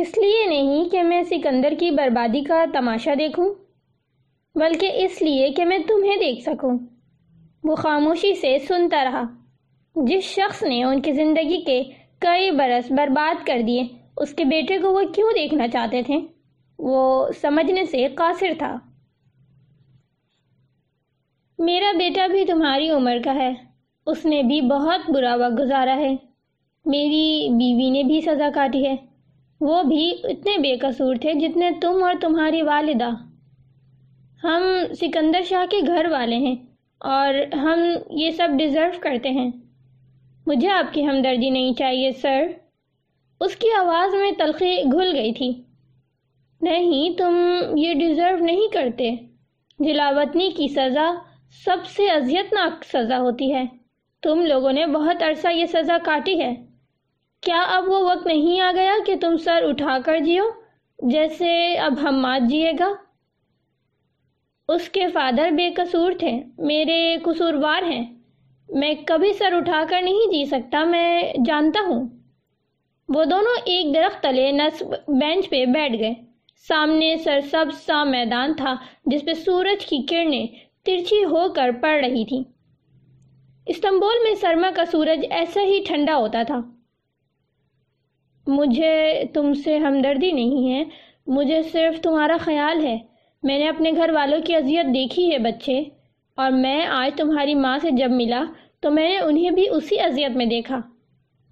اس لیے نہیں کہ میں سکندر کی بربادی کا تماشا دیکھوں، بلکہ اس لیے کہ میں تمہیں دیکھ سکوں۔ وہ خاموشی سے سنتا رہا۔ جس شخص نے ان کی زندگی کے کئی برس برباد کر دیے، اس کے بیٹے کو وہ کیوں دیکھنا چاہتے تھے؟ وہ سمجھنے سے قاصر تھا۔ میرا بیٹا بھی تمہاری عمر کا ہے۔ اس نے بھی بہت برا وقت گزارا ہے۔ میری بیوی نے بھی سزا کاٹی ہے۔ وہ بھی اتنے بے قصور تھے جتنے تم اور تمہاری والدہ۔ ہم سکندر شاہ کے گھر والے ہیں اور ہم یہ سب ڈیزرو کرتے ہیں۔ مجھے آپ کی ہمدردی نہیں چاہیے، سر۔ اس کی آواز میں تلخی گھل گئی تھی۔ نہیں، تم یہ ڈیزرو نہیں کرتے۔ جلاوطنی کی سزا سب سے اذیتناک سزا ہوتی ہے۔ تم لوگوں نے بہت عرصہ یہ سزا کاٹی ہے۔ کیا اب وہ وقت نہیں آ گیا کہ تم سر اٹھا کر جیو؟ جیسے اب ہم مات جیے گا۔ اس کے فادر بے قصور تھے۔ میرے قصوروار ہیں۔ میں کبھی سر اٹھا کر نہیں جی سکتا، میں جانتا ہوں۔ وہ دونوں ایک درخت تلے نصب بینچ پہ بیٹھ گئے۔ سامنے سرسب سا میدان تھا، جس پہ سورج کی کرنیں ترچھی ہو کر پڑ رہی تھی استنبول میں سرما کا سورج ایسا ہی ٹھنڈا ہوتا تھا۔ مجھے تم سے ہمدردی نہیں ہے، مجھے صرف تمہارا خیال ہے۔ میں نے اپنے گھر والوں کی اذیت دیکھی ہے بچے، اور میں آج تمہاری ماں سے جب ملا تو میں نے انہیں بھی اسی اذیت میں دیکھا۔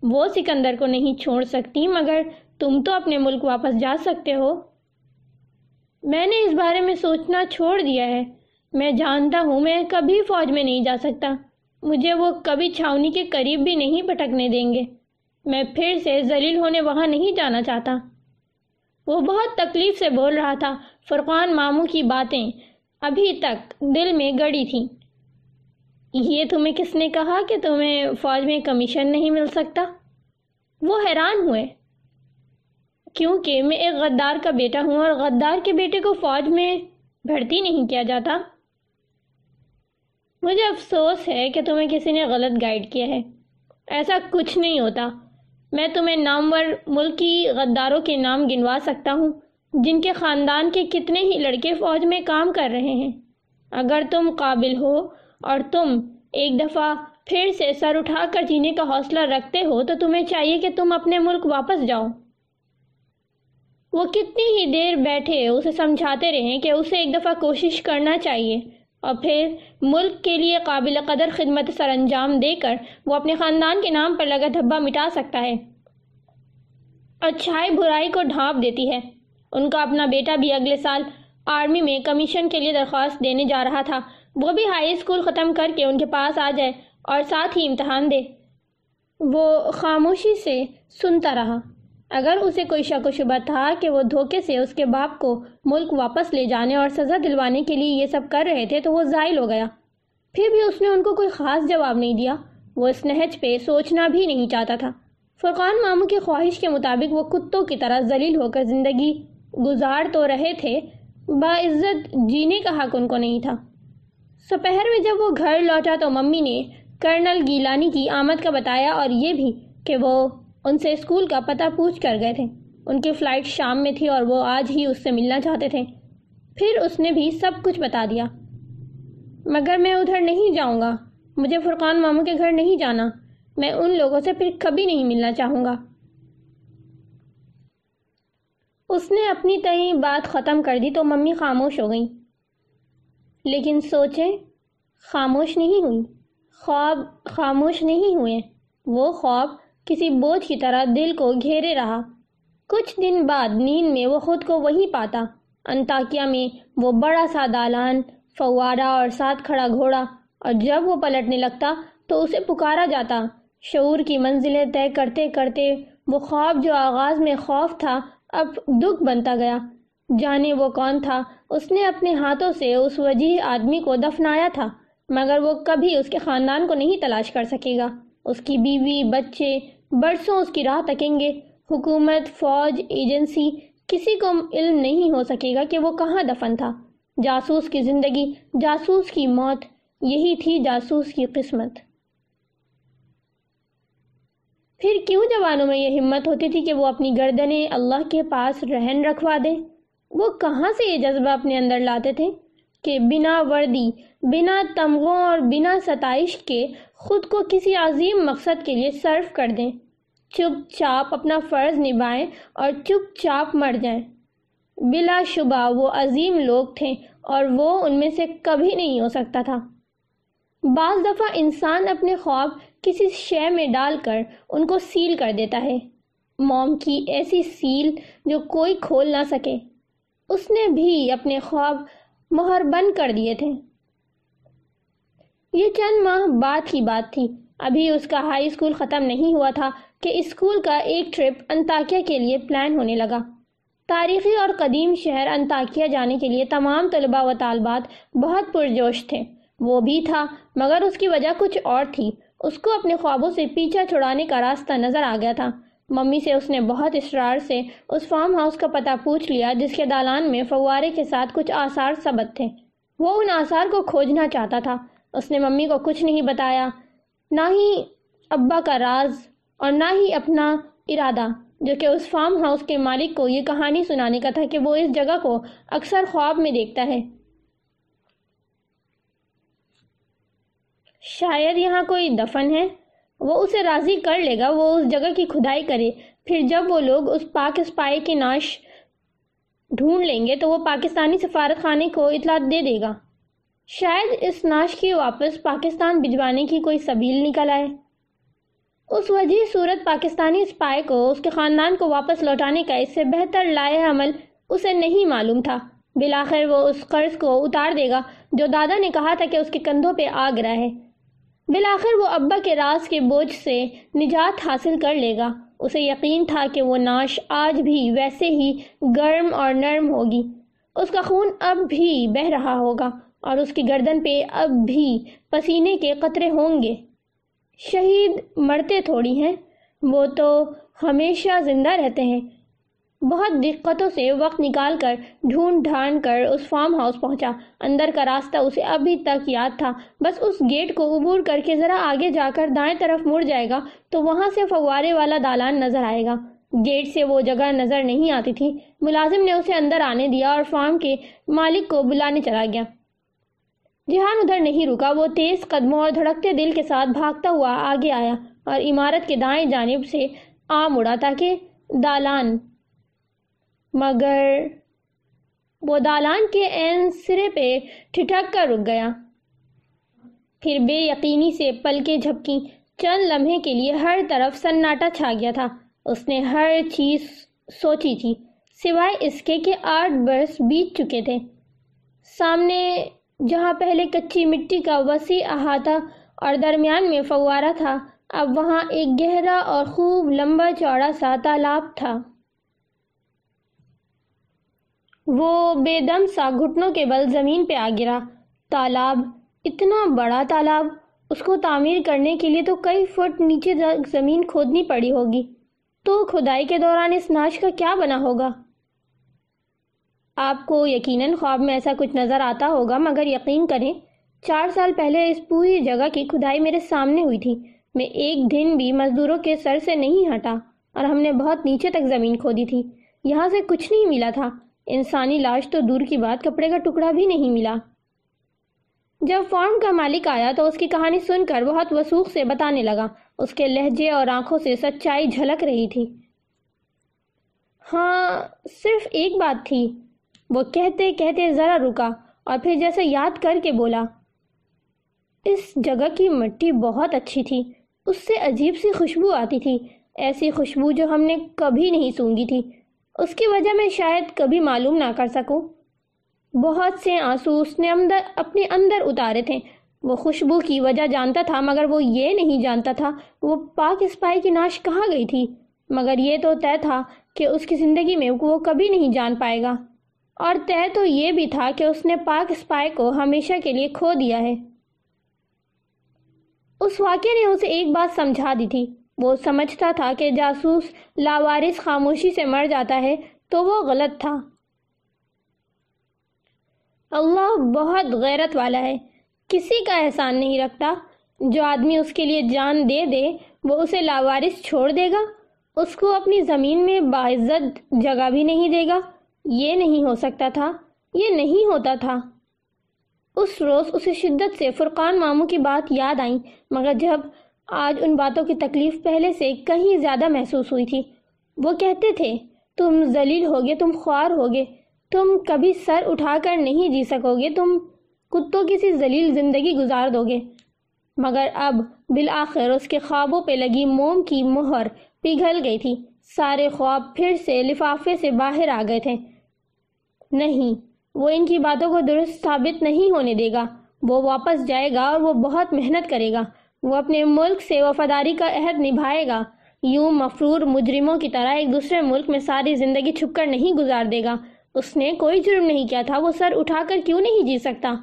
وہ سکندر کو نہیں چھوڑ سکتی، مگر تم تو اپنے ملک واپس جا سکتے ہو۔ میں نے اس بارے میں سوچنا چھوڑ دیا ہے۔ میں جانتا ہوں، میں کبھی فوج میں نہیں جا سکتا۔ مجھے وہ کبھی چھاونی کے قریب بھی نہیں پٹکنے دیں گے۔ میں پھر سے ذلیل ہونے وہاں نہیں جانا چاہتا۔ وہ بہت تکلیف سے بول رہا تھا۔ فرقان ماموں کی باتیں ابھی تک دل میں گڑی تھیں۔ یہ تمہیں کس نے کہا کہ تمہیں فوج میں کمیشن نہیں مل سکتا؟ وہ حیران ہوئے۔ کیونکہ میں ایک غدار کا بیٹا ہوں اور غدار کے بیٹے کو فوج میں بھرتی نہیں کیا جاتا۔ مجھے افسوس ہے کہ تمہیں کسی نے غلط گائیڈ کیا ہے۔ ایسا کچھ نہیں ہوتا۔ میں تمہیں نامور ملکی غداروں کے نام گنوا سکتا ہوں، جن کے خاندان کے کتنے ہی لڑکے فوج میں کام کر رہے ہیں۔ اگر تم قابل ہو اور تم ایک دفعہ پھر سے سر اٹھا کر جینے کا حوصلہ رکھتے ہو، تو تمہیں چاہیے کہ تم اپنے ملک واپس جاؤ۔ وہ کتنی ہی دیر بیٹھے اسے سمجھاتے رہیں کہ اسے ایک دفعہ کوشش کرنا چاہیے۔ اور پھر ملک کے لیے قابل قدر خدمت سر انجام دے کر وہ اپنے خاندان کے نام پر لگا دھبا مٹا سکتا ہے۔ اچھائی برائی کو ڈھانپ دیتی ہے۔ ان کا اپنا بیٹا بھی اگلے سال آرمی میں کمیشن کے لیے درخواست دینے جا رہا تھا۔ وہ بھی ہائی اسکول ختم کر کے ان کے پاس آ جائے اور ساتھ ہی امتحان دے۔ وہ خاموشی سے سنتا رہا۔ اگر اسے کوئی شک و شبہ تھا کہ وہ دھوکے سے اس کے باپ کو ملک واپس لے جانے اور سزا دلوانے کے لیے یہ سب کر رہے تھے تو وہ زائل ہو گیا۔ پھر بھی اس نے ان کو کوئی خاص جواب نہیں دیا۔ وہ اس نہج پہ سوچنا بھی نہیں چاہتا تھا۔ فرقان ماموں کی خواہش کے مطابق وہ کتوں کی طرح ذلیل ہو کر زندگی گزار تو رہے تھے، باعزت جینے کا حق ان کو نہیں تھا۔ سپہر میں جب وہ گھر لوٹا تو ممی نے کرنل گیلانی کی آمد کا بتایا اور یہ بھی کہ وہ ان سے اسکول کا پتہ پوچھ کر گئے تھے۔ ان کی فلائٹ شام میں تھی اور وہ آج ہی اس سے ملنا چاہتے تھے۔ پھر اس نے بھی سب کچھ بتا دیا۔ مگر میں ادھر نہیں جاؤں گا۔ مجھے فرقان ماموں کے گھر نہیں جانا۔ میں ان لوگوں سے پھر کبھی نہیں ملنا چاہوں گا۔ اس نے اپنی تئی بات ختم کر دی تو ممی خاموش ہو گئی لیکن سوچیں، خاموش نہیں ہوئی خواب خاموش نہیں ہوئے۔ وہ خواب کسی بوجھ کی طرح دل کو گھیرے رہا۔ کچھ دن بعد نیند میں وہ خود کو وہیں پاتا۔ انتاکیا میں وہ بڑا سا دالان، فوارہ اور ساتھ کھڑا گھوڑا، اور جب وہ پلٹنے لگتا تو اسے پکارا جاتا۔ شعور کی منزلیں طے کرتے کرتے وہ خواب جو آغاز میں خوف تھا، اب دکھ بنتا گیا۔ جانے وہ کون تھا، اس نے اپنے ہاتھوں سے اس وجہ آدمی کو دفنایا تھا، مگر وہ کبھی اس کے خاندان کو نہیں تلاش کر سکے گا۔ اس کی بیوی، بچے برسوں اس کی راہ تکیں گے۔ حکومت، فوج، ایجنسی، کسی کو علم نہیں ہو سکے گا کہ وہ کہاں دفن تھا۔ جاسوس کی زندگی، جاسوس کی موت، یہی تھی جاسوس کی قسمت۔ پھر کیوں جوانوں میں یہ ہمت ہوتی تھی کہ وہ اپنی گردنیں اللہ کے پاس رہن رکھوا دیں؟ وہ کہاں سے یہ جذبہ اپنے اندر لاتے تھے کہ بنا وردی بنا تمغوں اور بنا ستائش کے خود کو کسی عظیم مقصد کے لیے صرف کر دیں۔ چپ چاپ اپنا فرض نبھائیں اور چپ چاپ مر جائیں۔ بلا شبہ وہ عظیم لوگ تھے اور وہ ان میں سے کبھی نہیں ہو سکتا تھا۔ بعض دفعہ انسان اپنے خواب کسی شے میں ڈال کر ان کو سیل کر دیتا ہے۔ موم کی ایسی سیل جو کوئی کھول نہ سکے۔ اس نے بھی اپنے خواب مہر بند کر دیے تھے۔ یہ چند ماہ بعد کی بات تھی۔ ابھی اس کا ہائی اسکول ختم نہیں ہوا تھا کہ اسکول کا ایک ٹرپ انتاکیہ کے لیے پلان ہونے لگا۔ تاریخی اور قدیم شہر انتاکیہ جانے کے لیے تمام طلبہ و طالبات بہت پرجوش تھے۔ وہ بھی تھا، مگر اس کی وجہ کچھ اور تھی۔ اس کو اپنے خوابوں سے پیچھا چھڑانے کا راستہ نظر آ گیا تھا۔ ممی سے اس نے بہت اسرار سے اس فارم ہاؤس کا پتہ پوچھ لیا، جس کے دالان میں فوارے کے ساتھ کچھ آثار ثبت تھے۔ وہ ان آثار کو کھوجنا چاہتا تھا۔ اس نے ممی کو کچھ نہیں بتایا۔ نہ ہی ابا کا راز اور نہ ہی اپنا ارادہ، جو کہ اس فارم ہاؤس کے مالک کو یہ کہانی سنانے کا تھا کہ وہ اس جگہ کو اکثر خواب میں دیکھتا ہے۔ شاید یہاں کوئی دفن ہے۔ وہ اسے راضی کر لے گا، وہ اس جگہ کی کھدائی کرے۔ پھر جب وہ لوگ اس پاک اسپائی کی ناش ڈھونڈ لیں گے تو وہ پاکستانی سفارت خانے کو اطلاع دے دے گا۔ شاید اس ناش کی واپس پاکستان بھجوانے کی کوئی سبیل نکل آئے۔ اس وجہ صورت پاکستانی اسپائی کو اس کے خاندان کو واپس لوٹانے کا اس سے بہتر لائے عمل اسے نہیں معلوم تھا۔ بلاخر وہ اس قرض کو اتار دے گا جو دادا نے کہا تھا کہ اس کے کندھوں پہ آ گرا ہے۔ بلاخر وہ ابا کے راز کے بوجھ سے نجات حاصل کر لے گا۔ اسے یقین تھا کہ وہ ناش آج بھی ویسے ہی گرم اور نرم ہوگی۔ اس کا خون اب بھی بہ رہا ہوگا۔ اور اس کی گردن پہ اب بھی پسینے کے قطرے ہوں گے۔ شہید مرتے تھوڑی ہیں۔ وہ تو ہمیشہ زندہ رہتے ہیں۔ بہت دقتوں سے وقت نکال کر ڈھونڈ ڈھانڈ کر اس فارم ہاؤس پہنچا۔ اندر کا راستہ اسے ابھی تک یاد تھا۔ بس اس گیٹ کو عبور کر کے ذرا آگے جا کر دائیں طرف مڑ جائے گا تو وہاں سے فوارے والا دالان نظر آئے گا۔ گیٹ سے وہ جگہ نظر نہیں آتی تھی۔ ملازم نے اسے اندر آنے دیا اور فارم کے مالک کو بلانے چلا گیا۔ جہان ادھر نہیں رکا، وہ تیز قدموں اور دھڑکتے دل کے ساتھ بھاگتا ہوا آگے آیا اور عمارت کے دائیں جانب سے آ مڑا تاکہ دالان۔ مگر وہ دالان کے این سرے پہ ٹھٹک کر رک گیا۔ پھر بے یقینی سے پل کے جھپکی چند لمحے کے لیے ہر طرف سناٹا چھا گیا تھا۔ اس نے ہر چیز سوچی تھی، سوائے اس کے کہ آٹھ برس بیت چکے تھے۔ سامنے جہاں پہلے کچی مٹی کا وسیع احاطہ اور درمیان میں فوارہ تھا، اب وہاں ایک گہرا اور خوب لمبا چوڑا سا تالاب تھا۔ وہ بے دم سا گھٹنوں کے بل زمین پہ آ گرا۔ تالاب، اتنا بڑا تالاب، اس کو تعمیر کرنے کے لیے تو کئی فٹ نیچے زمین کھودنی پڑی ہوگی۔ تو کھدائی کے دوران اس ناش کا کیا بنا ہوگا؟ آپ کو یقیناً خواب میں ایسا کچھ نظر آتا ہوگا، مگر یقین کریں، چار سال پہلے اس پوری جگہ کی کھدائی میرے سامنے ہوئی تھی۔ میں ایک دن بھی مزدوروں کے سر سے نہیں ہٹا اور ہم نے بہت نیچے تک زمین کھودی تھی۔ یہاں سے کچھ نہیں ملا تھا۔ انسانی لاش تو دور کی بات، کپڑے کا ٹکڑا بھی نہیں ملا۔ جب فارم کا مالک آیا تو اس کی کہانی سن کر بہت وسوخ سے بتانے لگا۔ اس کے لہجے اور آنکھوں سے سچائی جھلک رہی تھی۔ ہاں صرف ایک بات تھی۔ وہ کہتے کہتے ذرا رکا اور پھر جیسے یاد کر کے بولا، اس جگہ کی مٹی بہت اچھی تھی۔ اس سے عجیب سی خوشبو آتی تھی۔ ایسی خوشبو جو ہم نے کبھی نہیں سونگی تھی۔ اس کی وجہ میں شاید کبھی معلوم نہ کر سکوں۔ بہت سے آنسو اس نے اندر اپنے اندر اتارے تھے۔ وہ خوشبو کی وجہ جانتا تھا، مگر وہ یہ نہیں جانتا تھا وہ پاک اسپائی کی ناش کہاں گئی تھی۔ مگر یہ تو طے تھا کہ اس کی زندگی میں وہ کبھی نہیں جان پائے گا۔ اور طے تو یہ بھی تھا کہ اس نے پاک اسپائی کو ہمیشہ کے لیے کھو دیا ہے۔ اس واقعے نے اسے ایک بات سمجھا دی تھی۔ وہ سمجھتا تھا کہ جاسوس لاوارث خاموشی سے مر جاتا ہے تو وہ غلط تھا۔ اللہ بہت غیرت والا ہے۔ کسی کا احسان نہیں رکھتا۔ جو آدمی اس کے لیے جان دے دے، وہ اسے لاوارث چھوڑ دے گا۔ اس کو اپنی زمین میں باعزت جگہ بھی نہیں دے گا۔ یہ نہیں ہو سکتا تھا، یہ نہیں ہوتا تھا۔ اس روز اسے شدت سے فرقان ماموں کی بات یاد آئیں، مگر جب آج ان باتوں کی تکلیف پہلے سے کہیں زیادہ محسوس ہوئی تھی۔ وہ کہتے تھے، تم ذلیل ہوگے، تم خوار ہوگے، تم کبھی سر اٹھا کر نہیں جی سکو گے تم کتوں کی سی ذلیل زندگی گزار دو گے مگر اب بالآخر اس کے خوابوں پہ لگی موم کی مہر پگھل گئی تھی۔ سارے خواب پھر سے لفافے سے باہر آ گئے تھے۔ نہیں۔ وہ ان کی باتوں کو درست ثابت نہیں ہونے دے گا۔ وہ واپس جائے گا اور وہ بہت محنت کرے گا۔ وہ اپنے ملک سے وفاداری کا عہد نبھائے گا۔ یوں مفرور مجرموں کی طرح ایک دوسرے ملک میں ساری زندگی چھپ کر نہیں گزار دے گا۔ اس نے کوئی جرم نہیں کیا تھا۔ وہ سر اٹھا کر کیوں نہیں جی سکتا؟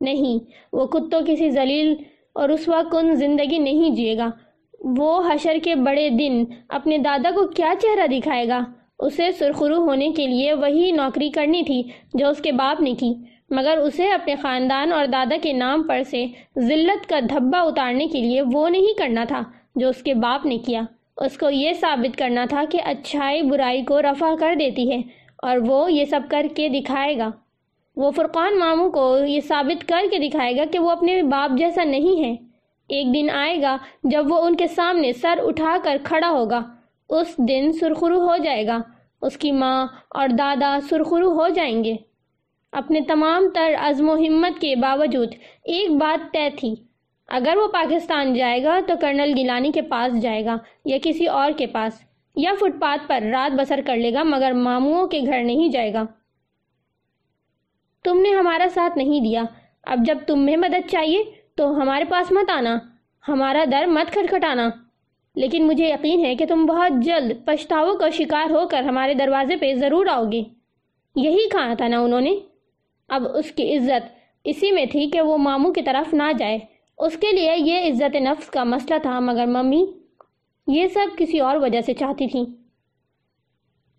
نہیں، وہ کتوں کسی ذلیل اور رسوا کن زندگی نہیں جیے گا۔ وہ حشر کے بڑے دن اپنے دادا کو کیا چہرہ دکھائے گا؟ اسے سرخرو ہونے کے لیے وہی نوکری کرنی تھی جو اس کے باپ نے کی، مگر اسے اپنے خاندان اور دادا کے نام پر سے ذلت کا دھبا اتارنے کے لیے وہ نہیں کرنا تھا جو اس کے باپ نے کیا۔ اس کو یہ ثابت کرنا تھا کہ اچھائی برائی کو رفع کر دیتی ہے اور وہ یہ سب کر کے دکھائے گا۔ وہ فرقان ماموں کو یہ ثابت کر کے دکھائے گا کہ وہ اپنے باپ جیسا نہیں ہے۔ ایک دن آئے گا جب وہ ان کے سامنے سر اٹھا کر کھڑا ہوگا۔ اس دن سرخرو ہو جائے گا۔ اس کی ماں اور دادا سرخرو ہو جائیں گے۔ اپنے تمام تر عزم و ہمت کے باوجود ایک بات طے تھی۔ اگر وہ پاکستان جائے گا تو کرنل گیلانی کے پاس جائے گا یا کسی اور کے پاس، یا فٹ پاتھ پر رات بسر کر لے گا مگر ماموں کے گھر نہیں جائے گا۔ تم نے ہمارا ساتھ نہیں دیا۔ اب جب تمہیں مدد چاہیے تو ہمارے پاس مت آنا۔ ہمارا در مت کھٹکھٹانا۔ لیکن مجھے یقین ہے کہ تم بہت جلد پچھتاؤ کا شکار ہو کر ہمارے دروازے پہ ضرور آؤ گے یہی کہا تھا نا انہوں نے۔ اب اس کی عزت اسی میں تھی کہ وہ ماموں کی طرف نہ جائے۔ اس کے لیے یہ عزت نفس کا مسئلہ تھا، مگر ممی یہ سب کسی اور وجہ سے چاہتی تھی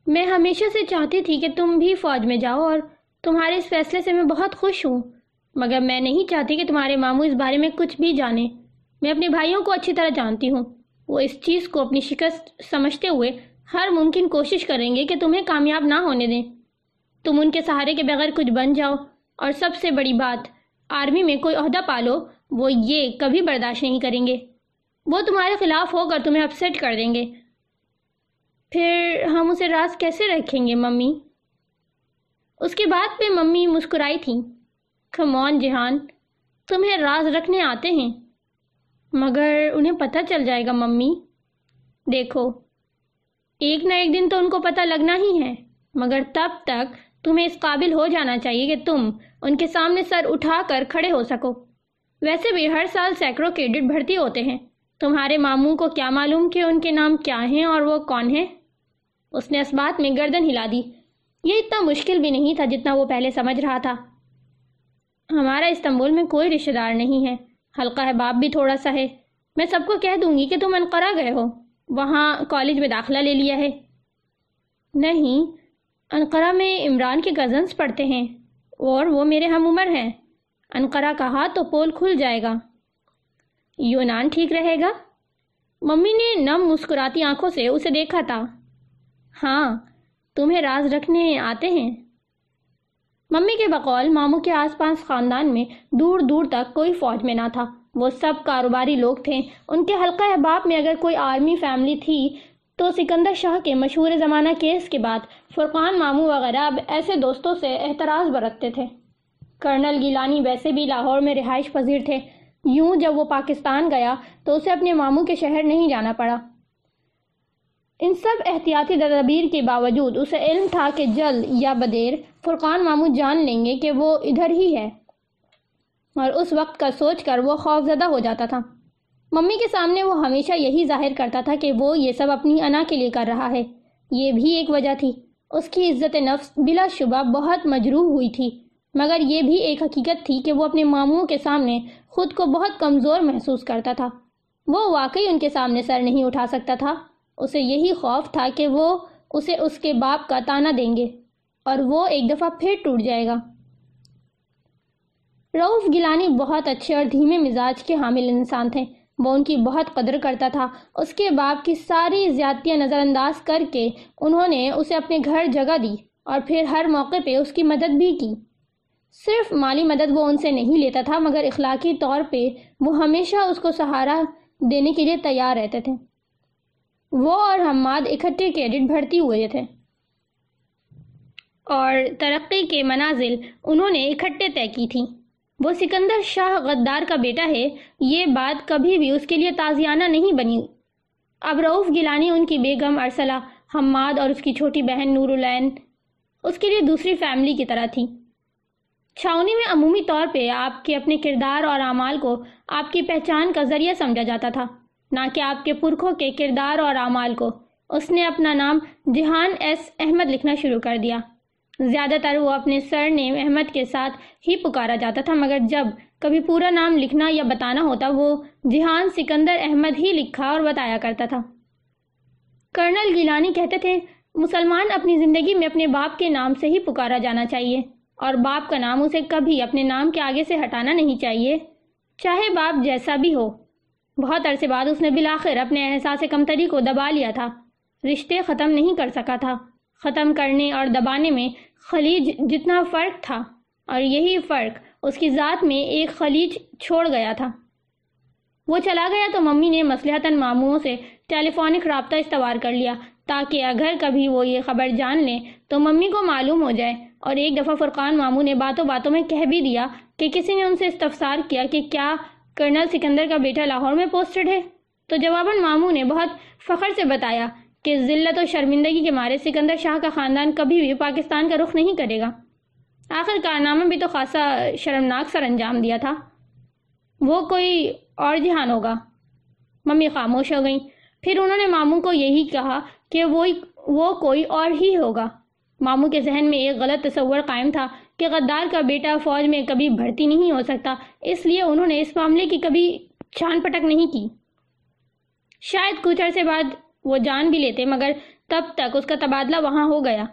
میں ہمیشہ سے چاہتی تھی کہ تم بھی فوج میں جاؤ اور تمہارے اس فیصلے سے میں بہت خوش ہوں۔ مگر میں نہیں چاہتی کہ تمہارے ماموں اس بارے میں کچھ بھی جانے۔ میں اپنے بھائیوں کو اچھی طرح جانتی ہوں۔ وہ اس چیز کو اپنی شکست سمجھتے ہوئے ہر ممکن کوشش کریں گے کہ تمہیں کامیاب نہ ہونے دیں۔ تم ان کے سہارے کے بغیر کچھ بن جاؤ۔ اور سب سے بڑی بات، آرمی میں کوئی عہدہ پالو، وہ یہ کبھی برداشت نہیں کریں گے۔ وہ تمہارے خلاف ہو کر تمہیں اپسیٹ کر دیں گے۔ پھر ہم اسے راز کیسے رکھیں گے، ممی؟ اس کے بعد پہ ممی مسکرائی تھیں۔ کمون جہان، تمہیں راز رکھنے آتے ہیں۔ مگر انہیں پتہ چل جائے گا، ممی۔ دیکھو، ایک نہ ایک دن تو ان کو پتہ لگنا ہی ہے، مگر تب تک تمہیں اس قابل ہو جانا چاہیے کہ تم ان کے سامنے سر اٹھا کر کھڑے ہو سکو۔ ویسے بھی ہر سال سینکڑوں کیڈٹ بھرتی ہوتے ہیں۔ تمہارے ماموں کو کیا معلوم کہ ان کے نام کیا ہیں اور وہ کون ہیں؟ اس نے اس بات میں گردن ہلا دی۔ یہ اتنا مشکل بھی نہیں تھا جتنا وہ پہلے سمجھ رہا تھا۔ ہمارا استنبول میں کوئی رشتہ دار نہیں ہے۔ حلقہ احباب بھی تھوڑا سا ہے۔ میں سب کو کہہ دوں گی کہ تم انقرہ گئے ہو۔ وہاں کالج میں داخلہ لے لیا ہے۔ نہیں، انقرہ میں عمران کے کزنس پڑھتے ہیں اور وہ میرے ہم عمر ہیں۔ انقرہ کہا تو پول کھل جائے گا۔ یونان ٹھیک رہے گا؟ ممی نے نم مسکراتی آنکھوں سے اسے دیکھا تھا۔ ہاں تمہیں راز رکھنے آتے ہیں۔ ممی کے بقول ماموں کے آس پاس خاندان میں دور دور تک کوئی فوج میں نہ تھا۔ وہ سب کاروباری لوگ تھے۔ ان کے حلقہ احباب میں اگر کوئی آرمی فیملی تھی تو سکندر شاہ کے مشہور زمانہ کیس کے بعد فرقان ماموں وغیرہ اب ایسے دوستوں سے احتراز برتتے تھے۔ کرنل گیلانی ویسے بھی لاہور میں رہائش پذیر تھے۔ یوں جب وہ پاکستان گیا تو اسے اپنے ماموں کے شہر نہیں جانا پڑا۔ ان سب احتیاطی تدابیر کے باوجود اسے علم تھا کہ جلد یا بدیر فرقان مامو جان لیں گے کہ وہ ادھر ہی ہے۔ اور اس وقت کا سوچ کر وہ خوف زدہ ہو جاتا تھا۔ ممی کے سامنے وہ ہمیشہ یہی ظاہر کرتا تھا کہ وہ یہ سب اپنی انا کے لیے کر رہا ہے۔ یہ بھی ایک وجہ تھی۔ اس کی عزت نفس بلا شبہ بہت مجروح ہوئی تھی۔ مگر یہ بھی ایک حقیقت تھی کہ وہ اپنے ماموں کے سامنے خود کو بہت کمزور محسوس کرتا تھا۔ وہ واقعی ان کے سامنے سر نہیں اٹھا سکتا تھا۔ اسے یہی خوف تھا کہ وہ اسے اس کے باپ کا تانا دیں گے اور وہ ایک دفعہ پھر ٹوٹ جائے گا۔ روف گلانی بہت اچھے اور دھیمے مزاج کے حامل انسان تھے۔ وہ ان کی بہت قدر کرتا تھا۔ اس کے باپ کی ساری زیادتیاں نظر انداز کر کے انہوں نے اسے اپنے گھر جگہ دی اور پھر ہر موقع پہ اس کی مدد بھی کی۔ صرف مالی مدد وہ ان سے نہیں لیتا تھا، مگر اخلاقی طور پہ وہ ہمیشہ اس کو سہارا دینے کے لیے تیار رہتے تھے۔ وہ اور حماد اکٹھے کریڈٹ بھرتی ہوئے تھے۔ اور ترقی کے منازل انہوں نے اکٹھے طے کی تھی وہ سکندر شاہ غدار کا بیٹا ہے، یہ بات کبھی بھی اس کے لیے تازیانہ نہیں بنی۔ اب رعوف گیلانی، ان کی بیگم ارسلہ، حماد اور اس کی چھوٹی بہن نور العین، اس کے لیے دوسری فیملی کی طرح تھی چھاونی میں عمومی طور پہ آپ کے اپنے کردار اور اعمال کو آپ کی پہچان کا ذریعہ سمجھا جاتا تھا۔ نہ کہ آپ کے پرکھوں کے کردار اور اعمال کو۔ اس نے اپنا نام جہان ایس احمد لکھنا شروع کر دیا۔ زیادہ تر وہ اپنے سر نیم احمد کے ساتھ ہی پکارا جاتا تھا، مگر جب کبھی پورا نام لکھنا یا بتانا ہوتا، وہ جہان سکندر احمد ہی لکھا اور بتایا کرتا تھا۔ کرنل گیلانی کہتے تھے، مسلمان اپنی زندگی میں اپنے باپ کے نام سے ہی پکارا جانا چاہیے، اور باپ کا نام اسے کبھی اپنے نام کے آگے سے ہٹانا نہیں چاہیے۔ چاہے باپ جیسا بھی ہو۔ بہت عرصے بعد اس نے بلاخر اپنے احساس کمتری کو دبا لیا تھا۔ رشتے ختم نہیں کر سکا تھا۔ ختم کرنے اور دبانے میں خلیج جتنا فرق تھا اور یہی فرق اس کی ذات میں ایک خلیج چھوڑ گیا تھا۔ وہ چلا گیا تو ممی نے مسلحتاً ماموں سے ٹیلی فونک رابطہ استوار کر لیا۔ تاکہ اگر کبھی وہ یہ خبر جان لیں تو ممی کو معلوم ہو جائے۔ اور ایک دفعہ فرقان ماموں نے باتوں باتوں میں کہہ بھی دیا کہ کسی نے ان سے استفسار کیا کہ کیا کرنل سکندر کا بیٹا لاہور میں پوسٹڈ ہے۔ تو جواباً ماموں نے بہت فخر سے بتایا کہ ذلت و شرمندگی کے مارے سکندر شاہ کا خاندان کبھی بھی پاکستان کا رخ نہیں کرے گا۔ آخر کارنامہ بھی تو خاصا شرمناک سر انجام دیا تھا۔ وہ کوئی اور جہان ہوگا۔ ممی خاموش ہو گئیں۔ پھر انہوں نے ماموں کو یہی کہا کہ وہ کوئی اور ہی ہوگا۔ ماموں کے ذہن میں ایک غلط تصور قائم تھا کہ غدار کا بیٹا فوج میں کبھی بھرتی نہیں ہو سکتا، اس لیے انہوں نے اس معاملے کی کبھی چھان پٹک نہیں کی۔ شاید کچھ عرصے بعد وہ جان بھی لیتے، مگر تب تک اس کا تبادلہ وہاں ہو گیا،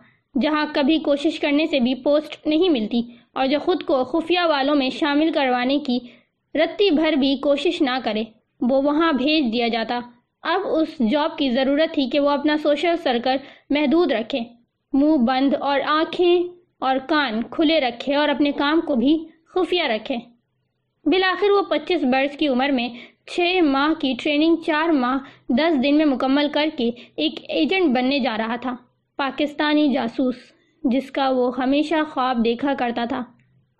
جہاں کبھی کوشش کرنے سے بھی پوسٹ نہیں ملتی اور جو خود کو خفیہ والوں میں شامل کروانے کی رتی بھر بھی کوشش نہ کرے، وہ وہاں بھیج دیا جاتا۔ اب اس جاب کی ضرورت تھی کہ وہ اپنا سوشل سرکل محدود رکھے، منہ بند اور آنکھیں اور کان کھلے رکھے اور اپنے کام کو بھی خفیہ رکھے۔ بالآخر وہ پچیس برس کی عمر میں چھ ماہ کی ٹریننگ چار ماہ دس دن میں مکمل کر کے ایک ایجنٹ بننے جا رہا تھا، پاکستانی جاسوس، جس کا وہ ہمیشہ خواب دیکھا کرتا تھا۔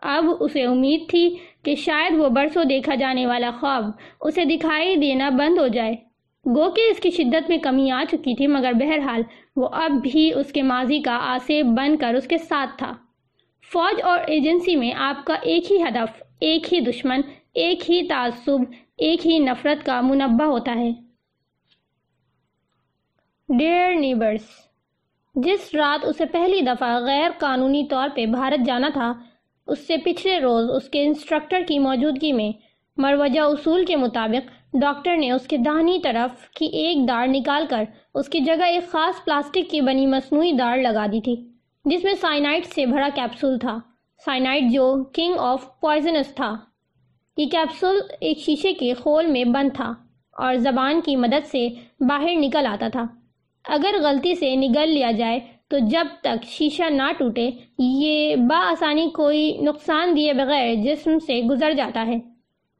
اب اسے امید تھی کہ شاید وہ برسوں دیکھا جانے والا خواب اسے دکھائی دینا بند ہو جائے۔ گو کہ اس کی شدت میں کمی آ چکی تھی، مگر بہرحال وہ اب بھی اس کے ماضی کا آسیب بن کر اس کے ساتھ تھا۔ فوج اور ایجنسی میں آپ کا ایک ہی ہدف، ایک ہی دشمن، ایک ہی تعصب، ایک ہی نفرت کا منبع ہوتا ہے۔ ڈیئر نیبرز جس رات اسے پہلی دفعہ غیر قانونی طور پہ بھارت جانا تھا، اس سے پچھلے روز اس کے انسٹرکٹر کی موجودگی میں مروجہ اصول کے مطابق ڈاکٹر نے اس کے دہنی طرف کی ایک داڑ نکال کر اس کی جگہ ایک خاص پلاسٹک کی بنی مصنوعی داڑ لگا دی تھی، جس میں سائنائٹ سے بھرا کیپسول تھا۔ سائنائٹ جو کنگ آف پوائزنس تھا۔ یہ کیپسول ایک شیشے کے خول میں بند تھا اور زبان کی مدد سے باہر نکل آتا تھا۔ اگر غلطی سے نگل لیا جائے تو جب تک شیشہ نہ ٹوٹے، یہ بآسانی کوئی نقصان دیے بغیر جسم سے گزر جاتا ہے۔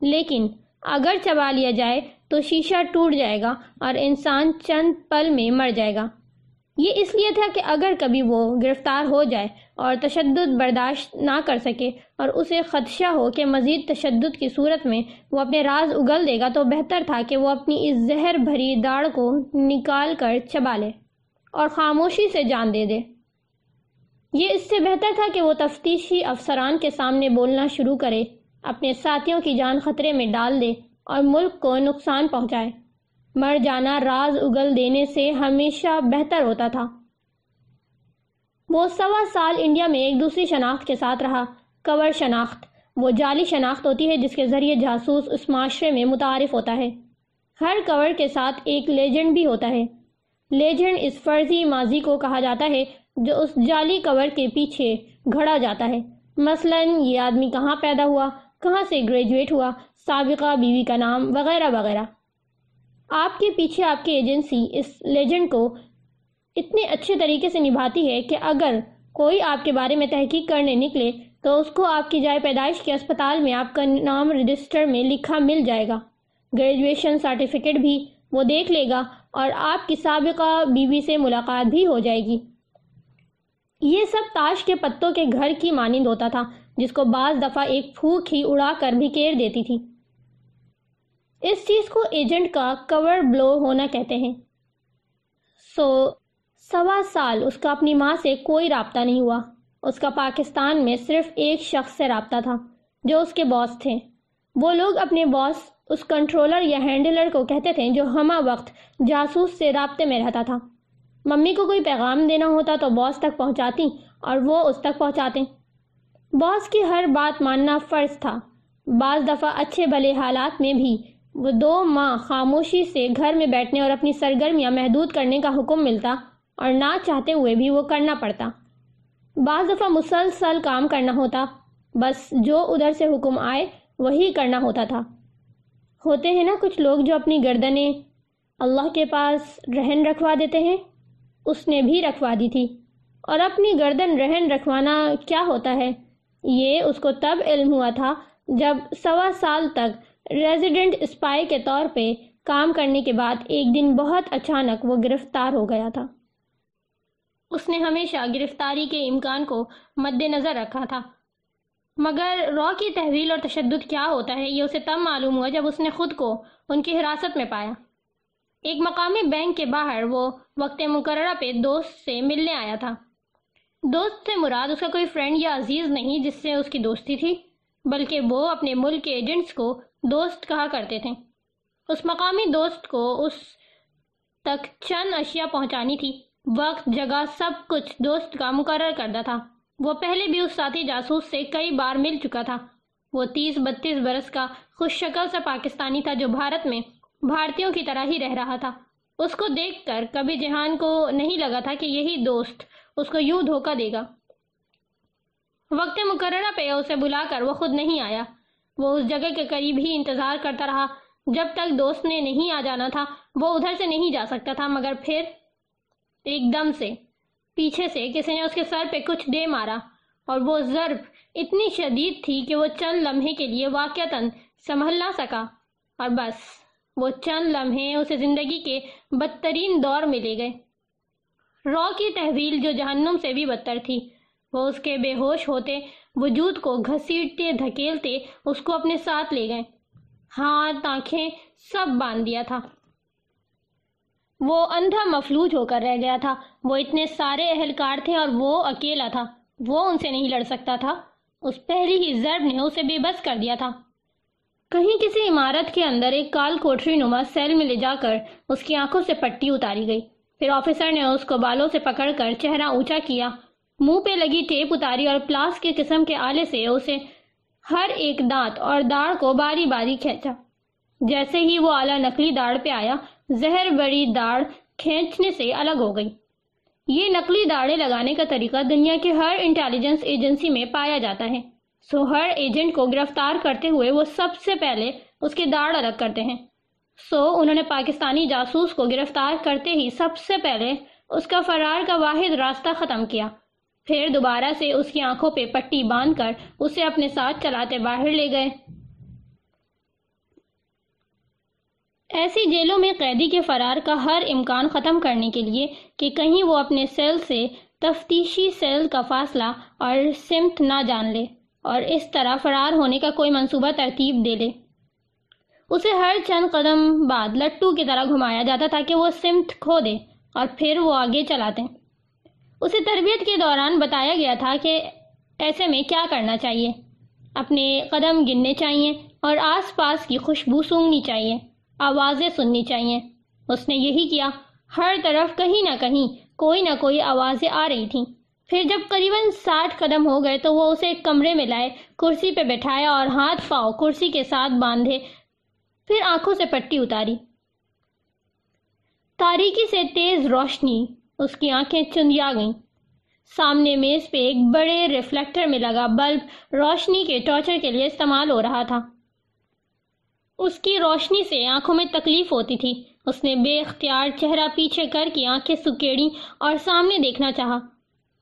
لیکن اگر چبا لیا جائے تو شیشہ ٹوٹ جائے گا اور انسان چند پل میں مر جائے گا۔ یہ اس لیے تھا کہ اگر کبھی وہ گرفتار ہو جائے اور تشدد برداشت نہ کر سکے اور اسے خدشہ ہو کہ مزید تشدد کی صورت میں وہ اپنے راز اگل دے گا تو بہتر تھا کہ وہ اپنی اس زہر بھری داڑ کو نکال کر چبا لے اور خاموشی سے جان دے دے۔ یہ اس سے بہتر تھا کہ وہ تفتیشی افسران کے سامنے بولنا شروع کرے۔ اپنے ساتھیوں کی جان خطرے میں ڈال دے اور ملک کو نقصان پہنچائے۔ مر جانا راز اگل دینے سے ہمیشہ بہتر ہوتا تھا۔ وہ سوا سال انڈیا میں ایک دوسری شناخت کے ساتھ رہا۔ کور شناخت۔ وہ جعلی شناخت ہوتی ہے جس کے ذریعے جاسوس اس معاشرے میں متعارف ہوتا ہے۔ ہر کور کے ساتھ ایک لیجنڈ بھی ہوتا ہے۔ لیجنڈ اس فرضی ماضی کو کہا جاتا ہے جو اس جعلی کور کے پیچھے گھڑا جاتا ہے۔ مثلا یہ آدمی کہاں پیدا ہوا؟ کہاں سے گریجویٹ ہوا، سابقہ، بیوی کا نام، وغیرہ وغیرہ۔ آپ کے پیچھے آپ کی ایجنسی اس لیجنڈ کو اتنے اچھے طریقے سے نبھاتی ہے کہ اگر کوئی آپ کے بارے میں تحقیق کرنے نکلے تو اس کو آپ کی جائے پیدائش کے اسپتال میں آپ کا نام رجسٹر میں لکھا مل جائے گا۔ گریجویشن سرٹیفکیٹ بھی وہ دیکھ لے گا اور آپ کی سابقہ بیوی سے ملاقات بھی ہو جائے گی۔ یہ سب تاش کے پتوں کے گھر کی مانند ہوتا تھا۔ جس کو بعض دفعہ ایک پھوک ہی اڑا کر بھی دیتی تھی۔ اس چیز کو ایجنٹ کا کور بلو ہونا کہتے ہیں۔ سو، سوا سال اس کا اپنی ماں سے کوئی رابطہ نہیں ہوا۔ اس کا پاکستان میں صرف ایک شخص سے رابطہ تھا، جو اس کے باس تھے۔ وہ لوگ اپنے باس، اس کنٹرولر یا ہینڈلر کو کہتے تھے جو ہمہ وقت جاسوس سے رابطے میں رہتا تھا۔ ممی کو کوئی پیغام دینا ہوتا تو باس تک پہنچاتی اور وہ اس تک پہنچاتے۔ باس کی ہر بات ماننا فرض تھا۔ بعض دفعہ اچھے بھلے حالات میں بھی وہ دو ماہ خاموشی سے گھر میں بیٹھنے اور اپنی سرگرمیاں محدود کرنے کا حکم ملتا اور نہ چاہتے ہوئے بھی وہ کرنا پڑتا۔ بعض دفعہ مسلسل کام کرنا ہوتا، بس جو ادھر سے حکم آئے وہی کرنا ہوتا تھا۔ ہوتے ہیں نا کچھ لوگ جو اپنی گردنیں اللہ کے پاس رہن رکھوا دیتے ہیں، اس نے بھی رکھوا دی تھی۔ اور اپنی گردن رہن رکھوانا کیا ہوتا ہے؟ یہ اس کو تب علم ہوا تھا جب سوا سال تک ریزیڈنٹ اسپائی کے طور پہ کام کرنے کے بعد ایک دن بہت اچانک وہ گرفتار ہو گیا تھا۔ اس نے ہمیشہ گرفتاری کے امکان کو مد نظر رکھا تھا۔ مگر رو کی تحویل اور تشدد کیا ہوتا ہے یہ اسے تب معلوم ہوا جب اس نے خود کو ان کی حراست میں پایا۔ ایک مقامی بینک کے باہر وہ وقت مقررہ پہ دوست سے ملنے آیا تھا۔ دوست سے مراد اس کا کوئی فرینڈ یا عزیز نہیں جس سے اس کی دوستی تھی، بلکہ وہ اپنے ملک کے ایجنٹس کو دوست کہا کرتے تھے۔ اس مقامی دوست کو اس تک چند اشیاء پہنچانی تھی۔ وقت، جگہ، سب کچھ دوست کا مقرر کردہ تھا۔ وہ پہلے بھی اس ساتھی جاسوس سے کئی بار مل چکا تھا۔ وہ تیس بتیس برس کا خوش شکل سا پاکستانی تھا جو بھارت میں بھارتیوں کی طرح ہی رہ رہا تھا۔ اس کو دیکھ کر کبھی جہان کو نہیں لگا تھا کہ یہی دوست اس کو یوں دھوکہ دے گا۔ وقت مقررہ پہ اسے بلا کر وہ خود نہیں آیا۔ وہ اس جگہ کے قریب ہی انتظار کرتا رہا۔ جب تک دوست نے نہیں آ جانا تھا، وہ ادھر سے نہیں جا سکتا تھا، مگر پھر ایک دم سے پیچھے سے کسی نے اس کے سر پہ کچھ دے مارا۔ اور وہ ضرب اتنی شدید تھی کہ وہ چند لمحے کے لیے واقعتاً سنبھل نہ سکا۔ اور بس، وہ چند لمحے اسے زندگی کے بدترین دور میں لے گئے۔ رو کی تحویل جو جہنم سے بھی بدتر تھی۔ وہ اس کے بے ہوش ہوتے، وجود کو گھسیٹتے، دھکیلتے، اس کو اپنے ساتھ لے گئے۔ ہاتھ، آنکھیں سب باندھ دیا تھا۔ وہ اندھا مفلوج ہو کر رہ گیا تھا۔ وہ اتنے سارے اہلکار تھے اور وہ اکیلا تھا۔ وہ ان سے نہیں لڑ سکتا تھا۔ اس پہلی ہی ضرب نے اسے بے بس کر دیا تھا۔ کہیں کسی عمارت کے اندر ایک کال کوٹری نما سیل میں لے جا کر اس کی آنکھوں سے پٹی اتاری گئی۔ پھر آفیسر نے اس کو بالوں سے پکڑ کر چہرہ اونچا کیا۔ منہ پہ لگی ٹیپ اتاری اور پلاس کے قسم کے آلے سے اسے ہر ایک دانت اور داڑ کو باری باری کھینچا۔ جیسے ہی وہ آلہ نکلی داڑ پہ آیا، زہر بڑی داڑ کھینچنے سے الگ ہو گئی۔ یہ نقلی داڑے لگانے کا طریقہ دنیا کے ہر انٹیلیجنس ایجنسی میں پایا جاتا ہے۔ سو ہر ایجنٹ کو گرفتار کرتے ہوئے وہ سب سے پہلے اس کے داڑ الگ کرتے ہیں۔ سو انہوں نے پاکستانی جاسوس کو گرفتار کرتے ہی سب سے پہلے اس کا فرار کا واحد راستہ ختم کیا۔ پھر دوبارہ سے اس کی آنکھوں پہ پٹی باندھ کر اسے اپنے ساتھ چلاتے باہر لے گئے۔ ایسی جیلوں میں قیدی کے فرار کا ہر امکان ختم کرنے کے لیے کہ کہیں وہ اپنے سیل سے تفتیشی سیل کا فاصلہ اور سمت نہ جان لے اور اس طرح فرار ہونے کا کوئی منصوبہ ترتیب دے لے۔ اسے ہر چند قدم بعد لٹو کی طرح گھمایا جاتا تھا کہ وہ سمت کھو دے اور پھر وہ آگے چلاتے۔ اسے تربیت کے دوران بتایا گیا تھا کہ ایسے میں کیا کرنا چاہیے۔ اپنے قدم گننے چاہیے اور آس پاس کی خوشبو سونگنی چاہیے، آوازیں سننی چاہیے۔ اس نے یہی کیا، ہر طرف کہیں نہ کہیں کوئی نہ کوئی آوازیں آ رہی تھیں۔ پھر جب قریباً ساٹھ قدم ہو گئے تو وہ اسے ایک کمرے میں لائے، کرسی پہ بٹھایا اور ہاتھ پاؤ کرسی کے ساتھ باندھے۔ پھر آنکھوں سے پٹی اتاری۔ تاریکی سے تیز روشنی اس کی آنکھیں چندیا گئیں۔ سامنے میز پہ ایک بڑے ریفلیکٹر میں لگا بلب روشنی کے ٹارچر کے لیے استعمال ہو رہا تھا۔ اس کی روشنی سے آنکھوں میں تکلیف ہوتی تھی۔ اس نے بے اختیار چہرہ پیچھے کر کے آنکھیں سکیڑی اور سامنے دیکھنا چاہا۔